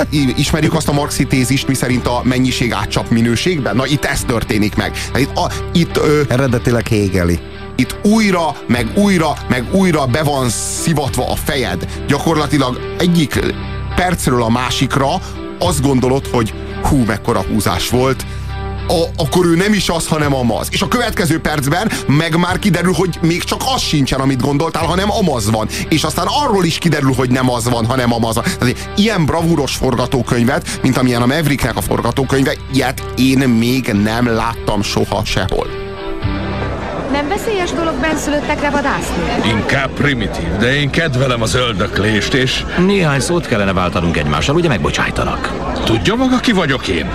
í- ismerjük azt a marxi tézist, miszerint a mennyiség átcsap minőségben? Na itt ez történik meg. Hát Itt, a, itt ö, Eredetileg Hegeli. itt újra, meg újra, meg újra be van szivatva a fejed. Gyakorlatilag egyik percről a másikra azt gondolod, hogy hú, mekkora húzás volt, a, akkor ő nem is az, hanem amaz. És a következő percben meg már kiderül, hogy még csak az sincsen, amit gondoltál, hanem amaz van. És aztán arról is kiderül, hogy nem az van, hanem amaz van. Tehát ilyen bravúros forgatókönyvet, mint amilyen a Mavericknek a forgatókönyve, ilyet én még nem láttam soha sehol. Nem veszélyes dolog benszülöttekre vadászni? Inkább primitív, de én kedvelem az öldöklést, és... Néhány szót kellene váltanunk egymással, ugye megbocsájtanak. Tudja maga, ki vagyok én?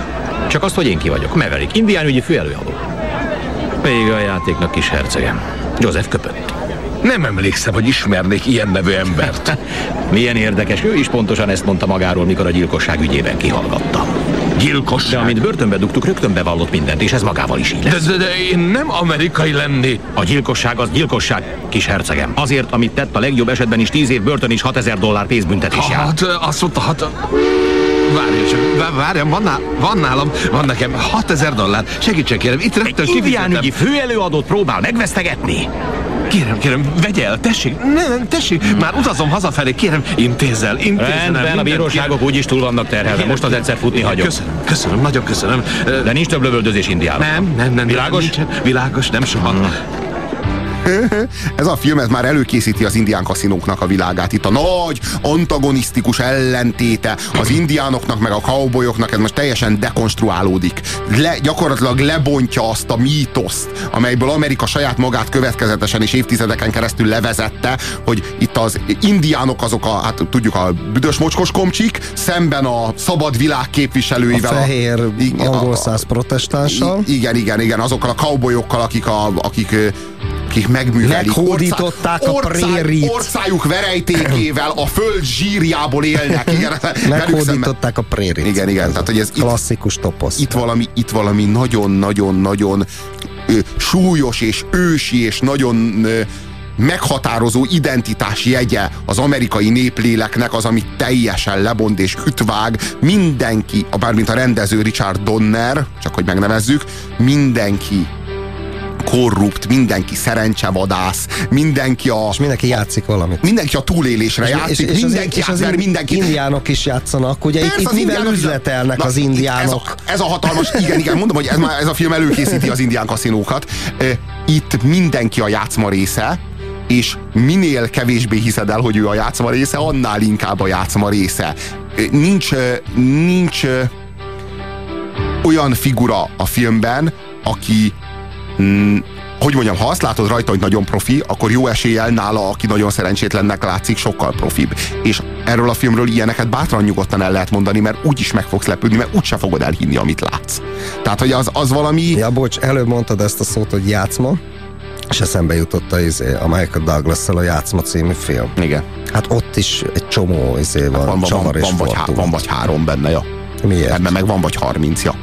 Csak azt, hogy én ki vagyok. Maverick, indiánügyi főelőadó. Vége a játéknak kis hercegem. Joseph köpött. Nem emlékszem, hogy ismernék ilyen nevű embert. Milyen érdekes, ő is pontosan ezt mondta magáról, mikor a gyilkosság ügyében kihallgattam. Gyilkosság? De amint börtönbe dugtuk, rögtön bevallott mindent, és ez magával is így De, lesz. de, de én nem amerikai lennék. A gyilkosság az gyilkosság, kis hercegem. Azért, amit tett, a legjobb esetben is 10 év börtön és 6000 dollár pénzbüntetés jár. Hát, azt mondta, hát... Várjon csak, vá- várjon, van, ná, van nálam, van nekem 6000 dollár. Segítsen kérem, itt rögtön Indiánügyi kifizetem. főelőadót próbál megvesztegetni. Kérem, kérem, vegye el, tessék, nem, nem, tessék, már utazom hazafelé, kérem, intézzel, intézzel. Rendben, a bíróságok úgyis túl vannak terhelve. Most az egyszer futni hagyom. Köszönöm, köszönöm, nagyon köszönöm. De nincs több lövöldözés indiában. Nem, nem, nem. Világos? Nincsen, világos, nem soha. Ez a film ez már előkészíti az indián kaszinóknak a világát. Itt a nagy, antagonisztikus ellentéte az indiánoknak meg a cowboyoknak, ez most teljesen dekonstruálódik. Le, gyakorlatilag lebontja azt a mítoszt, amelyből Amerika saját magát következetesen és évtizedeken keresztül levezette, hogy itt az indiánok azok a, hát tudjuk, a büdös mocskos komcsik, szemben a szabad világ A képviselőivel. fehér Igen, a- angol száz protestánssal. Igen, igen, igen, azokkal a cowboyokkal, akik, a, akik, akik megművelik. Meghódították a Orcá- prérit. Orcájuk verejtékével a föld zsírjából élnek. Igen. Meghódították a prérit. Igen, igen. Tehát, hogy ez Klasszikus toposz. itt valami, itt valami nagyon-nagyon-nagyon súlyos és ősi és nagyon ö, meghatározó identitási jegye az amerikai népléleknek az, amit teljesen lebond és ütvág. Mindenki, a bármint a rendező Richard Donner, csak hogy megnevezzük, mindenki korrupt, mindenki szerencsevadász, mindenki a... És mindenki játszik valamit. Mindenki a túlélésre játszik, és, és mindenki és az, játszik, és az mindenki... indiánok is játszanak, ugye Persze, itt, itt mivel üzletelnek Na, az indiánok. Ez a, ez a hatalmas, igen, igen, mondom, hogy ez, már, ez a film előkészíti az indián kaszinókat. Itt mindenki a játszma része, és minél kevésbé hiszed el, hogy ő a játszma része, annál inkább a játszma része. Nincs, nincs olyan figura a filmben, aki mm, hogy mondjam, ha azt látod rajta, hogy nagyon profi, akkor jó eséllyel nála, aki nagyon szerencsétlennek látszik, sokkal profibb. És erről a filmről ilyeneket bátran nyugodtan el lehet mondani, mert úgy is meg fogsz lepődni, mert úgyse fogod elhinni, amit látsz. Tehát, hogy az, az valami... Ja, bocs, előbb mondtad ezt a szót, hogy játszma, és eszembe jutott a, izé, a Michael douglas a Játszma című film. Igen. Hát ott is egy csomó izé van, van, van, csavar van, és van, vagy há, van vagy három benne, ja. Miért? Ebben meg van vagy harmincja.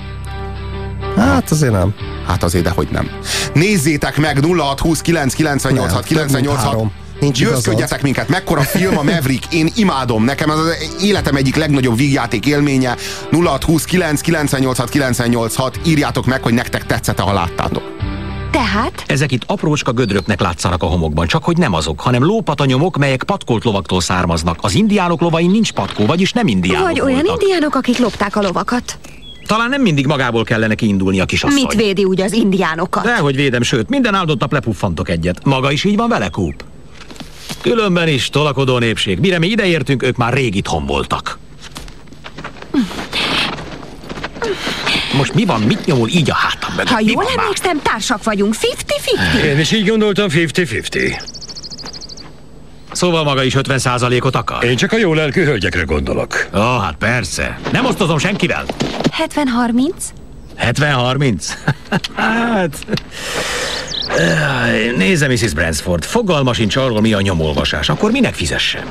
Hát azért nem. Hát azért, de hogy nem. Nézzétek meg 0620 998 Nem, több mint 986 három. Nincs Győzködjetek minket, mekkora film a Maverick, én imádom, nekem ez az életem egyik legnagyobb vígjáték élménye, 0620 998 986 írjátok meg, hogy nektek tetszett ha láttátok. Tehát? Ezek itt aprócska gödröknek látszanak a homokban, csak hogy nem azok, hanem lópatanyomok, melyek patkolt lovaktól származnak. Az indiánok lovain nincs patkó, vagyis nem indiánok Vagy olyan voltak. indiánok, akik lopták a lovakat. Talán nem mindig magából kellene kiindulni a kisasszony. Mit védi úgy az indiánokat? Dehogy védem, sőt, minden áldott nap lepuffantok egyet. Maga is így van vele, Kúp? Különben is tolakodó népség. Mire mi ideértünk, ők már rég itthon voltak. Most mi van, mit nyomul így a hátam mögött? Ha Mi jól emlékszem, társak vagyunk. 50-50. Én is így gondoltam 50-50. Szóval maga is 50%-ot akar? Én csak a jó lelkű hölgyekre gondolok. Ó, oh, hát persze. Nem osztozom senkivel. 70-30? 70-30? hát... Nézze, Mrs. Bransford, fogalma sincs arról, mi a nyomolvasás. Akkor minek fizessen?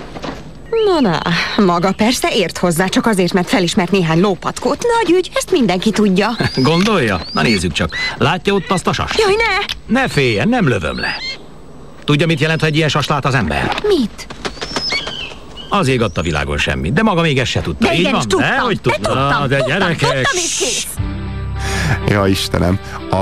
Na, na, maga persze ért hozzá, csak azért, mert felismert néhány lópatkót. Nagy ügy, ezt mindenki tudja. Gondolja? Na nézzük csak. Látja ott azt a sast? Jaj, ne! Ne féljen, nem lövöm le. Tudja, mit jelent, ha egy ilyen sast lát az ember? Mit? Az ég adta világon semmit, de maga még ezt se tudta. De Így igenis van? tudtam, De, hogy de tudta? tudtam, Na, de tudtam, gyerekek. tudtam, és kész. Ja, Istenem. A,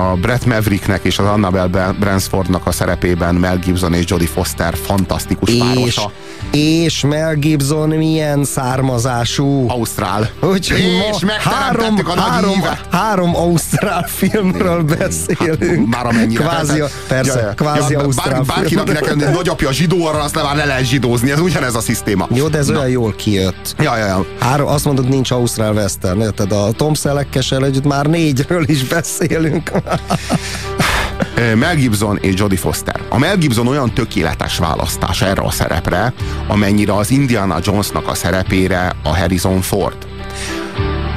a Brett Mavericknek és az Annabelle Bransfordnak a szerepében Mel Gibson és Jodie Foster fantasztikus És, párosa. És Mel Gibson milyen származású. Ausztrál. Úgyhogy És ma három, a három, három ausztrál filmről beszélünk. Már amennyire. Kvázi, persze, Ja, kvázi Ja, ausztrál bár, Bárkinek nekem nagyapja zsidó, arra azt már le lehet zsidózni, ez ugyanez a szisztéma. Jó, de ez olyan jól kijött. Ja, ja, ja. Három, azt mondod, nincs ausztrál western, érted? A Tom Selleckessel együtt már négyről is beszélünk. Mel Gibson és Jodie Foster. A Mel Gibson olyan tökéletes választás erre a szerepre, amennyire az Indiana Jonesnak a szerepére a Harrison Ford.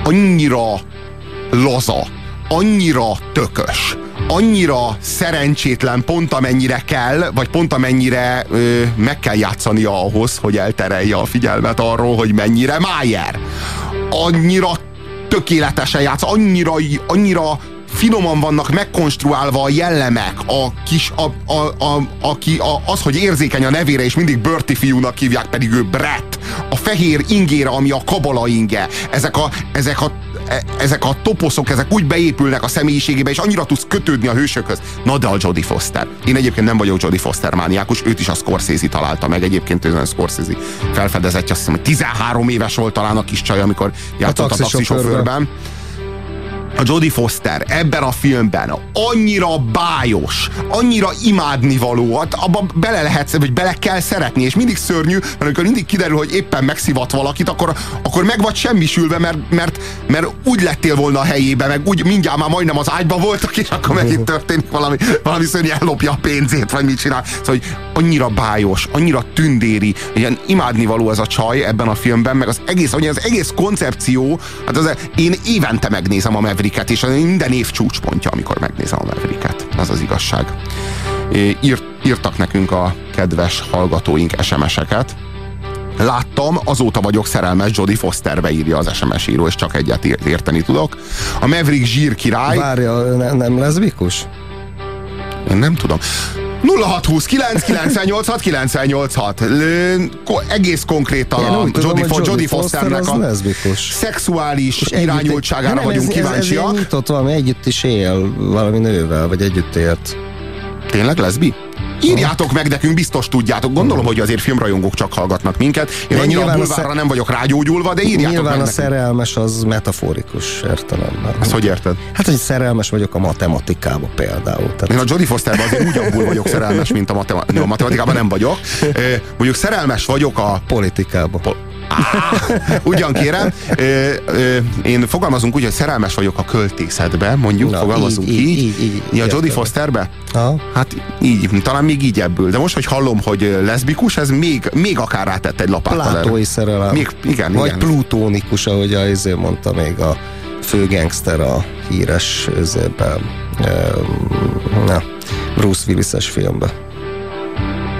Annyira laza, annyira tökös, annyira szerencsétlen, pont amennyire kell, vagy pont amennyire ö, meg kell játszania ahhoz, hogy elterelje a figyelmet arról, hogy mennyire Májer. Annyira tökéletesen játsz, annyira, annyira finoman vannak megkonstruálva a jellemek, a kis, a, a, a, aki, a, az, hogy érzékeny a nevére, és mindig Bertie fiúnak hívják, pedig ő Brett. A fehér ingére, ami a kabala inge. Ezek a, ezek a e- ezek a toposzok, ezek úgy beépülnek a személyiségébe, és annyira tudsz kötődni a hősökhöz. Na de a Jodie Foster. Én egyébként nem vagyok Jodie Foster mániákus, őt is a Scorsese találta meg. Egyébként ő a Scorsese felfedezett, azt hiszem, hogy 13 éves volt talán a kis csaj, amikor játszott a taxisofőrben. taxisofőrben a Jodie Foster ebben a filmben annyira bájos, annyira imádnivaló, hát abba bele lehet, vagy bele kell szeretni, és mindig szörnyű, mert amikor mindig kiderül, hogy éppen megszivat valakit, akkor, akkor meg vagy semmisülve, mert, mert, mert úgy lettél volna a helyébe, meg úgy mindjárt már majdnem az ágyba voltak, és akkor megint történik valami, valami szörnyű, ellopja a pénzét, vagy mit csinál. Szóval, hogy annyira bájos, annyira tündéri, ilyen imádnivaló ez a csaj ebben a filmben, meg az egész, az egész koncepció, hát az, én évente megnézem a Mavericket, és az minden év csúcspontja, amikor megnézem a Mavericket. Az az igazság. Írt, írtak nekünk a kedves hallgatóink SMS-eket. Láttam, azóta vagyok szerelmes, Jodie Fosterbe írja az SMS író, és csak egyet ért- érteni tudok. A Maverick zsír király. Várja, ne, nem leszbikus? Én nem tudom. 0620 998 986 Ö, ko- egész konkrétan a Jodie, Fo- Jodie Foster Fosternek a leszbikus. szexuális És irányultságára nem, vagyunk ez, Ez, ez kíváncsiak. ilyen nyitott valami, együtt is él valami nővel, vagy együtt élt. Tényleg leszbi? Írjátok meg nekünk, biztos tudjátok. Gondolom, hogy azért filmrajongók csak hallgatnak minket. Én De annyira a nyilván a bulvárra nem vagyok rágyógyulva, de írjátok Nyilván meg a nekünk. szerelmes az metaforikus értelemben. Ezt hogy érted? Hát, hogy szerelmes vagyok a matematikába például. Tehát Én a Jodie Fosterben azért úgy abból vagyok szerelmes, mint a, matema- a matematikában nem vagyok. Mondjuk szerelmes vagyok a... Politikába. Po- Ugyan kérem, ö, ö, én fogalmazunk úgy, hogy szerelmes vagyok a költészetbe, mondjuk, Na, fogalmazunk így, így. így, így, így, értem. Jodie Fosterbe? Ha? Hát így, talán még így ebből. De most, hogy hallom, hogy leszbikus, ez még, még akár rátett egy lapáttal. Plátói szerelem. Még, igen, Vagy igen. plutónikus, ahogy a izé mondta még a főgangster a híres izében, na, Bruce Willis-es filmben.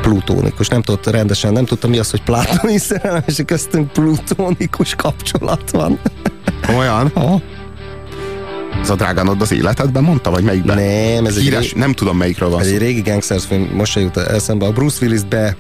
Plutónikus. Nem tudta rendesen, nem tudta mi az, hogy plátóni szerelem, és köztünk plutónikus kapcsolat van. Olyan? Ha? Ez a drágánod az életedben mondta, vagy melyikben? Nem, ez egy Híres, ré- nem tudom melyikről van Ez szó. egy régi gangsters film, most se jut eszembe. A Bruce Willis be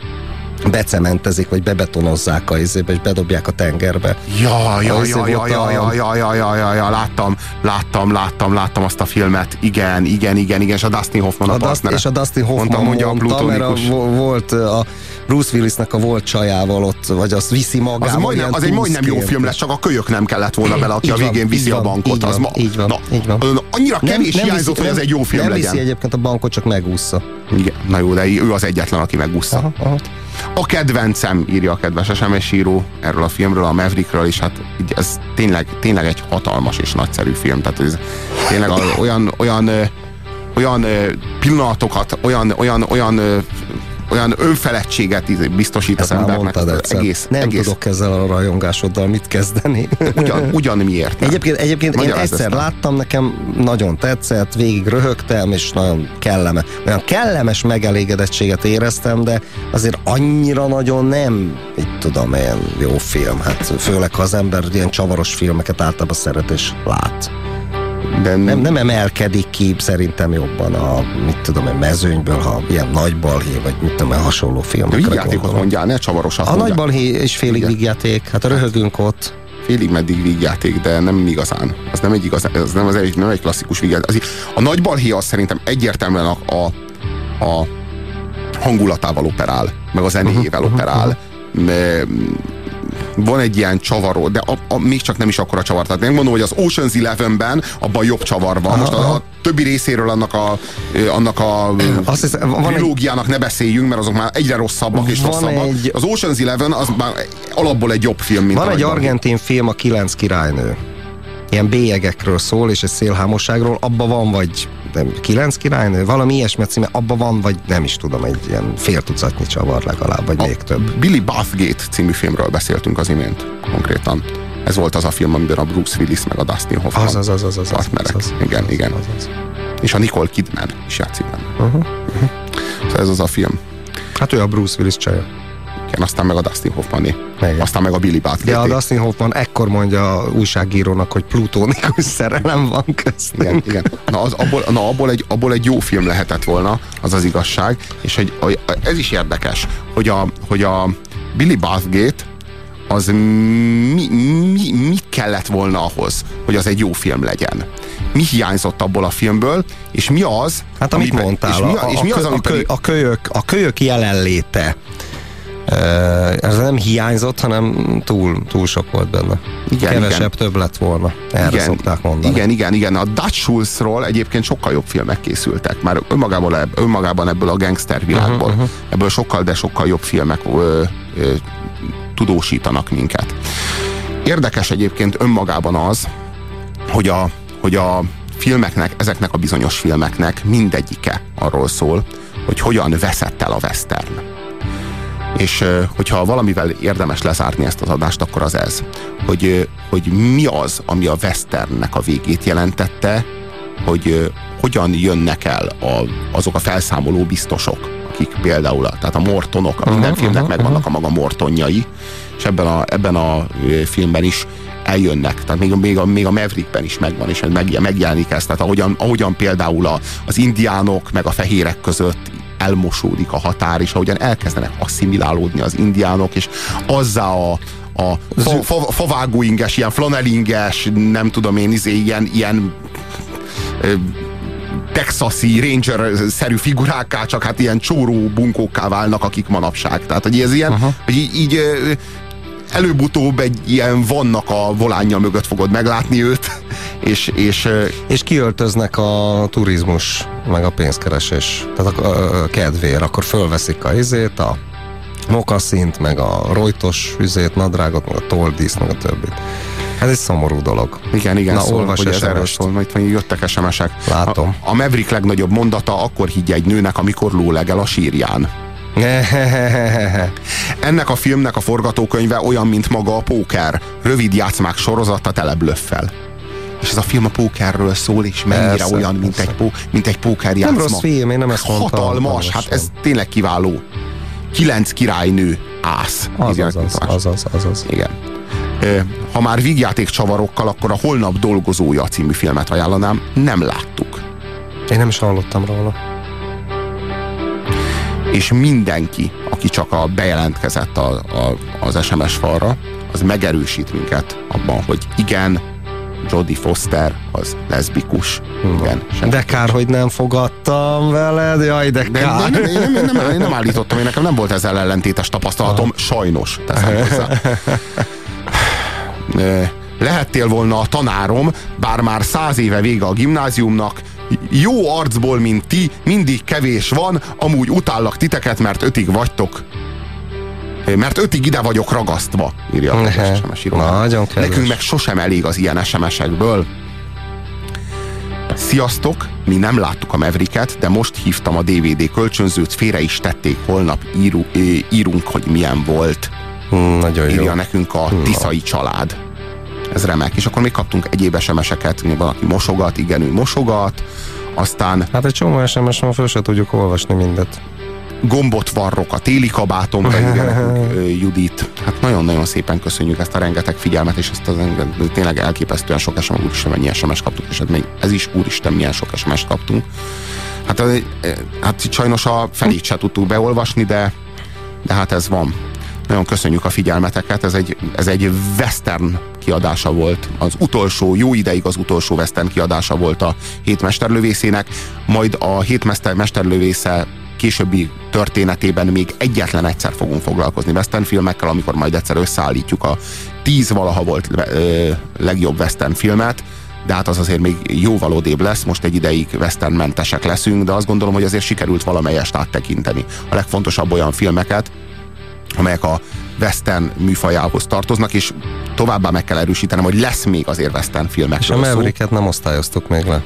becementezik, vagy bebetonozzák a izébe, és bedobják a tengerbe. Ja, ja, A izé ja, ja, ja, ja, ja, ja, ja, ja, ja, láttam, láttam, láttam, láttam azt a filmet. Igen, igen, igen, igen, és a Dustin Hoffman a, A partnere. és a Dustin Hoffman Mondta, mondta, mondja a mondta mert a, plutonikus. vo- volt a Bruce Willisnek a volt csajával ott, vagy azt viszi magával. Az, majdnem, az egy majdnem jó film lesz, csak a kölyök nem kellett volna bele, aki Így a van, végén viszi így a van, bankot. így az van, ma, így van, na, így van. az Annyira kevés nem hiányzott, viszi- hogy ez egy jó film nem legyen. viszi egyébként a bankot, csak megúszza. Igen, na jó, de ő az egyetlen, aki megúszta. Aha, aha. A kedvencem, írja a kedves SMS író erről a filmről, a Maverickről, és hát így ez tényleg, tényleg egy hatalmas és nagyszerű film. Tehát ez tényleg olyan, olyan, olyan pillanatokat, olyan, olyan, olyan, olyan önfeledtséget biztosít Ezt az embernek. egész, nem egész, tudok ezzel a rajongásoddal mit kezdeni. Ugyan, ugyan miért nem? Egyébként, egyébként én egyszer láttam, nekem nagyon tetszett, végig röhögtem, és nagyon kellemes, olyan kellemes megelégedettséget éreztem, de azért annyira nagyon nem, így tudom, ilyen jó film. Hát főleg, ha az ember ilyen csavaros filmeket általában szeret és lát. De Nem, nem emelkedik ki szerintem jobban a, mit tudom én, mezőnyből, ha ilyen nagy balhé, vagy mit tudom én, hasonló De filmekre vígjátékot gondolom. mondjál, ne csavarosat A nagy balhé és félig vígjáték, hát a röhögünk ott. Félig meddig vígjáték, de nem igazán. Az nem egy igazán, ez nem, az egy, nem egy klasszikus vígjáték. Az, a nagy balhé az szerintem egyértelműen a, a, a hangulatával operál, meg a zenéjével operál. M- van egy ilyen csavaró, de a, a, még csak nem is akkora csavar. Tehát nem mondom, hogy az Ocean's Eleven-ben abban jobb csavar van. Most a, a többi részéről annak a, annak a Azt hiszem, van egy- trilógiának ne beszéljünk, mert azok már egyre rosszabbak és Van rosszabbak. egy- Az Ocean's Eleven az már alapból egy jobb film, mint Van egy argentin film, a Kilenc királynő. Ilyen bélyegekről szól, és egy szélhámosságról. Abban van, vagy nem, kilenc királynő, valami ilyesmi címe, abban van, vagy nem is tudom, egy ilyen fél tucatnyi csavar legalább, vagy még több. Billy Bathgate című filmről beszéltünk az imént konkrétan. Ez volt az a film, amiben a Bruce Willis meg a Dustin Hoffman Az, az, az, az, az, az, partnerek. az, az, igen, igen. az, az. És a Nicole Kidman is játszik benne. Uh-huh. Szóval ez az a film. Hát ő a Bruce Willis csaja. Igen, aztán meg a Dustin Hoffmané. Igen. Aztán meg a Billy De a. Dustin Hoffman ekkor mondja a újságírónak, hogy plutónikus szerelem van köztünk. Igen, igen. Na, az, abból, na abból, egy, abból egy jó film lehetett volna, az az igazság. És egy, a- ez is érdekes, hogy a, hogy a Billy Bathgate az mi, mi, mit kellett volna ahhoz, hogy az egy jó film legyen? Mi hiányzott abból a filmből, és mi az, Hát amit ami pe- mondtál, és mi, a, és a, mi az, a, ami a, pedig, a, kölyök, a kölyök jelenléte. Ez nem hiányzott, hanem túl, túl sok volt benne. Igen, Kevesebb igen. több lett volna. Erre igen, szokták mondani. Igen, igen, igen. A Dutch Schulzról egyébként sokkal jobb filmek készültek. Már önmagában, önmagában ebből a gangster világból. Uh-huh, uh-huh. Ebből sokkal, de sokkal jobb filmek ö, ö, tudósítanak minket. Érdekes egyébként önmagában az, hogy a, hogy a filmeknek, ezeknek a bizonyos filmeknek mindegyike arról szól, hogy hogyan veszett el a western. És hogyha valamivel érdemes lezárni ezt az adást, akkor az ez, hogy, hogy mi az, ami a westernnek a végét jelentette, hogy hogyan jönnek el a, azok a felszámoló biztosok, akik például, a, tehát a mortonok, a minden Aha, filmnek aha, megvannak a maga mortonjai, és ebben a, ebben a filmben is eljönnek, tehát még, a- még, a, még a Maverickben is megvan, és meg, megjelenik ez, tehát ahogyan, ahogyan például a, az indiánok meg a fehérek között elmosódik a határ, és ahogyan elkezdenek asszimilálódni az indiánok, és azzá a, a fa, fa, favágóinges, ilyen flanelinges, nem tudom én, izé, ilyen, ilyen ö, texasi ranger-szerű figurákká, csak hát ilyen csóró bunkókká válnak, akik manapság. Tehát, hogy ez ilyen, uh-huh. hogy így, így előbb-utóbb egy ilyen vannak a volánja mögött fogod meglátni őt, és, és, és kiöltöznek a turizmus, meg a pénzkeresés, tehát a, a kedvér, akkor fölveszik a izét, a mokaszint, meg a rojtos üzét, nadrágot, meg a toldíszt, meg a többit. Ez egy szomorú dolog. Igen, igen, Na, szól, olvas hogy ez erről szól, majd jöttek SMS-ek. Látom. A, a Maverick legnagyobb mondata, akkor higgye egy nőnek, amikor lólegel a sírján. Ennek a filmnek a forgatókönyve olyan, mint maga a póker. Rövid játszmák sorozata tele blöffel. És ez a film a pókerről szól, és mennyire Persze, olyan, mint egy, pó, mint egy póker játszma. Nem rossz film, én nem ezt mondtam. Hatalmas, Nem hát ez tényleg kiváló. Kilenc királynő ász. Azaz, azaz, azaz, azaz. Igen. Ha már vígjáték csavarokkal, akkor a Holnap dolgozója című filmet ajánlanám. Nem láttuk. Én nem is hallottam róla. És mindenki, aki csak a bejelentkezett a, a, az SMS falra, az megerősít minket abban, hogy igen, Jodie Foster az leszbikus. Igen, De kár, hogy nem fogadtam veled, jaj, de de kár. nem, én, nem, én, nem, én nem állítottam, én nekem nem volt ezzel ellentétes tapasztalatom, sajnos teszem hozzá. Lehettél volna a tanárom, bár már száz éve vége a gimnáziumnak, jó arcból, mint ti, mindig kevés van, amúgy utállak titeket, mert ötig vagytok. Mert ötig ide vagyok ragasztva, írja a. SMS író. Nagyon kedves. Nekünk meg sosem elég az ilyen SMS-ekből. Sziasztok, mi nem láttuk a Mavericket, de most hívtam a DVD kölcsönzőt, félre is tették, holnap írunk, hogy milyen volt. Hmm, nagyon jó. Írja nekünk a Tiszai család. Ez remek. És akkor még kaptunk egyéb SMS-eket, valaki mosogat, igen, ő mosogat, aztán Hát egy csomó SMS van, föl se tudjuk olvasni mindet. gombot varrok a téli kabátomra, írja nekünk ö, Judit. Hát nagyon-nagyon szépen köszönjük ezt a rengeteg figyelmet, és ezt az tényleg elképesztően sok SMS, úristen, mennyi SMS kaptuk, és ez, még, ez is úristen, milyen sok SMS kaptunk. Hát, hát sajnos a felét se tudtuk beolvasni, de, de hát ez van. Nagyon köszönjük a figyelmeteket, ez egy, ez egy western kiadása volt. Az utolsó, jó ideig az utolsó western kiadása volt a Hét Mesterlövészének, majd a Hét Mester Mesterlövésze későbbi történetében még egyetlen egyszer fogunk foglalkozni western filmekkel, amikor majd egyszer összeállítjuk a tíz valaha volt ö, legjobb western filmet, de hát az azért még jóval odébb lesz, most egy ideig westernmentesek leszünk, de azt gondolom, hogy azért sikerült valamelyest áttekinteni. A legfontosabb olyan filmeket, amelyek a western műfajához tartoznak, és továbbá meg kell erősítenem, hogy lesz még azért western És a. Mavericket nem osztályoztuk még le.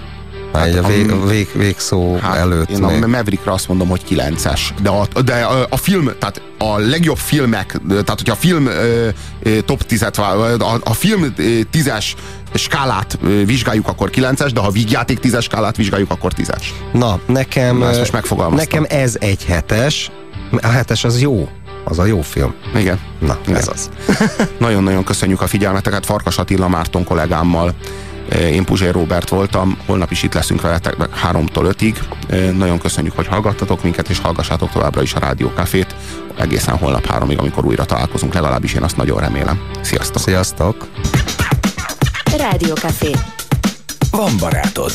Hát egy a vég, vég, végszó Hát, előtt én még. a Maverickre azt mondom, hogy 9-es. De a, de a, a film, tehát a legjobb filmek, tehát hogyha a film ö, ö, top 10-et, vá- a, a film ö, 10-es skálát vizsgáljuk, akkor 9-es, de ha vígjáték 10-es skálát vizsgáljuk, akkor 10-es. Na, nekem, Na, ezt most megfogalmaztam. nekem ez egy hetes. A hetes az jó. Az a jó film. Igen. Na, Igen. ez az. Nagyon-nagyon köszönjük a figyelmeteket Farkas Attila Márton kollégámmal. Én Puzsér Robert voltam, holnap is itt leszünk veletek 3-tól 5-ig. Nagyon köszönjük, hogy hallgattatok minket, és hallgassátok továbbra is a Rádió Cafét. Egészen holnap 3-ig, amikor újra találkozunk, legalábbis én azt nagyon remélem. Sziasztok! Sziasztok! Rádió Café. Van barátod.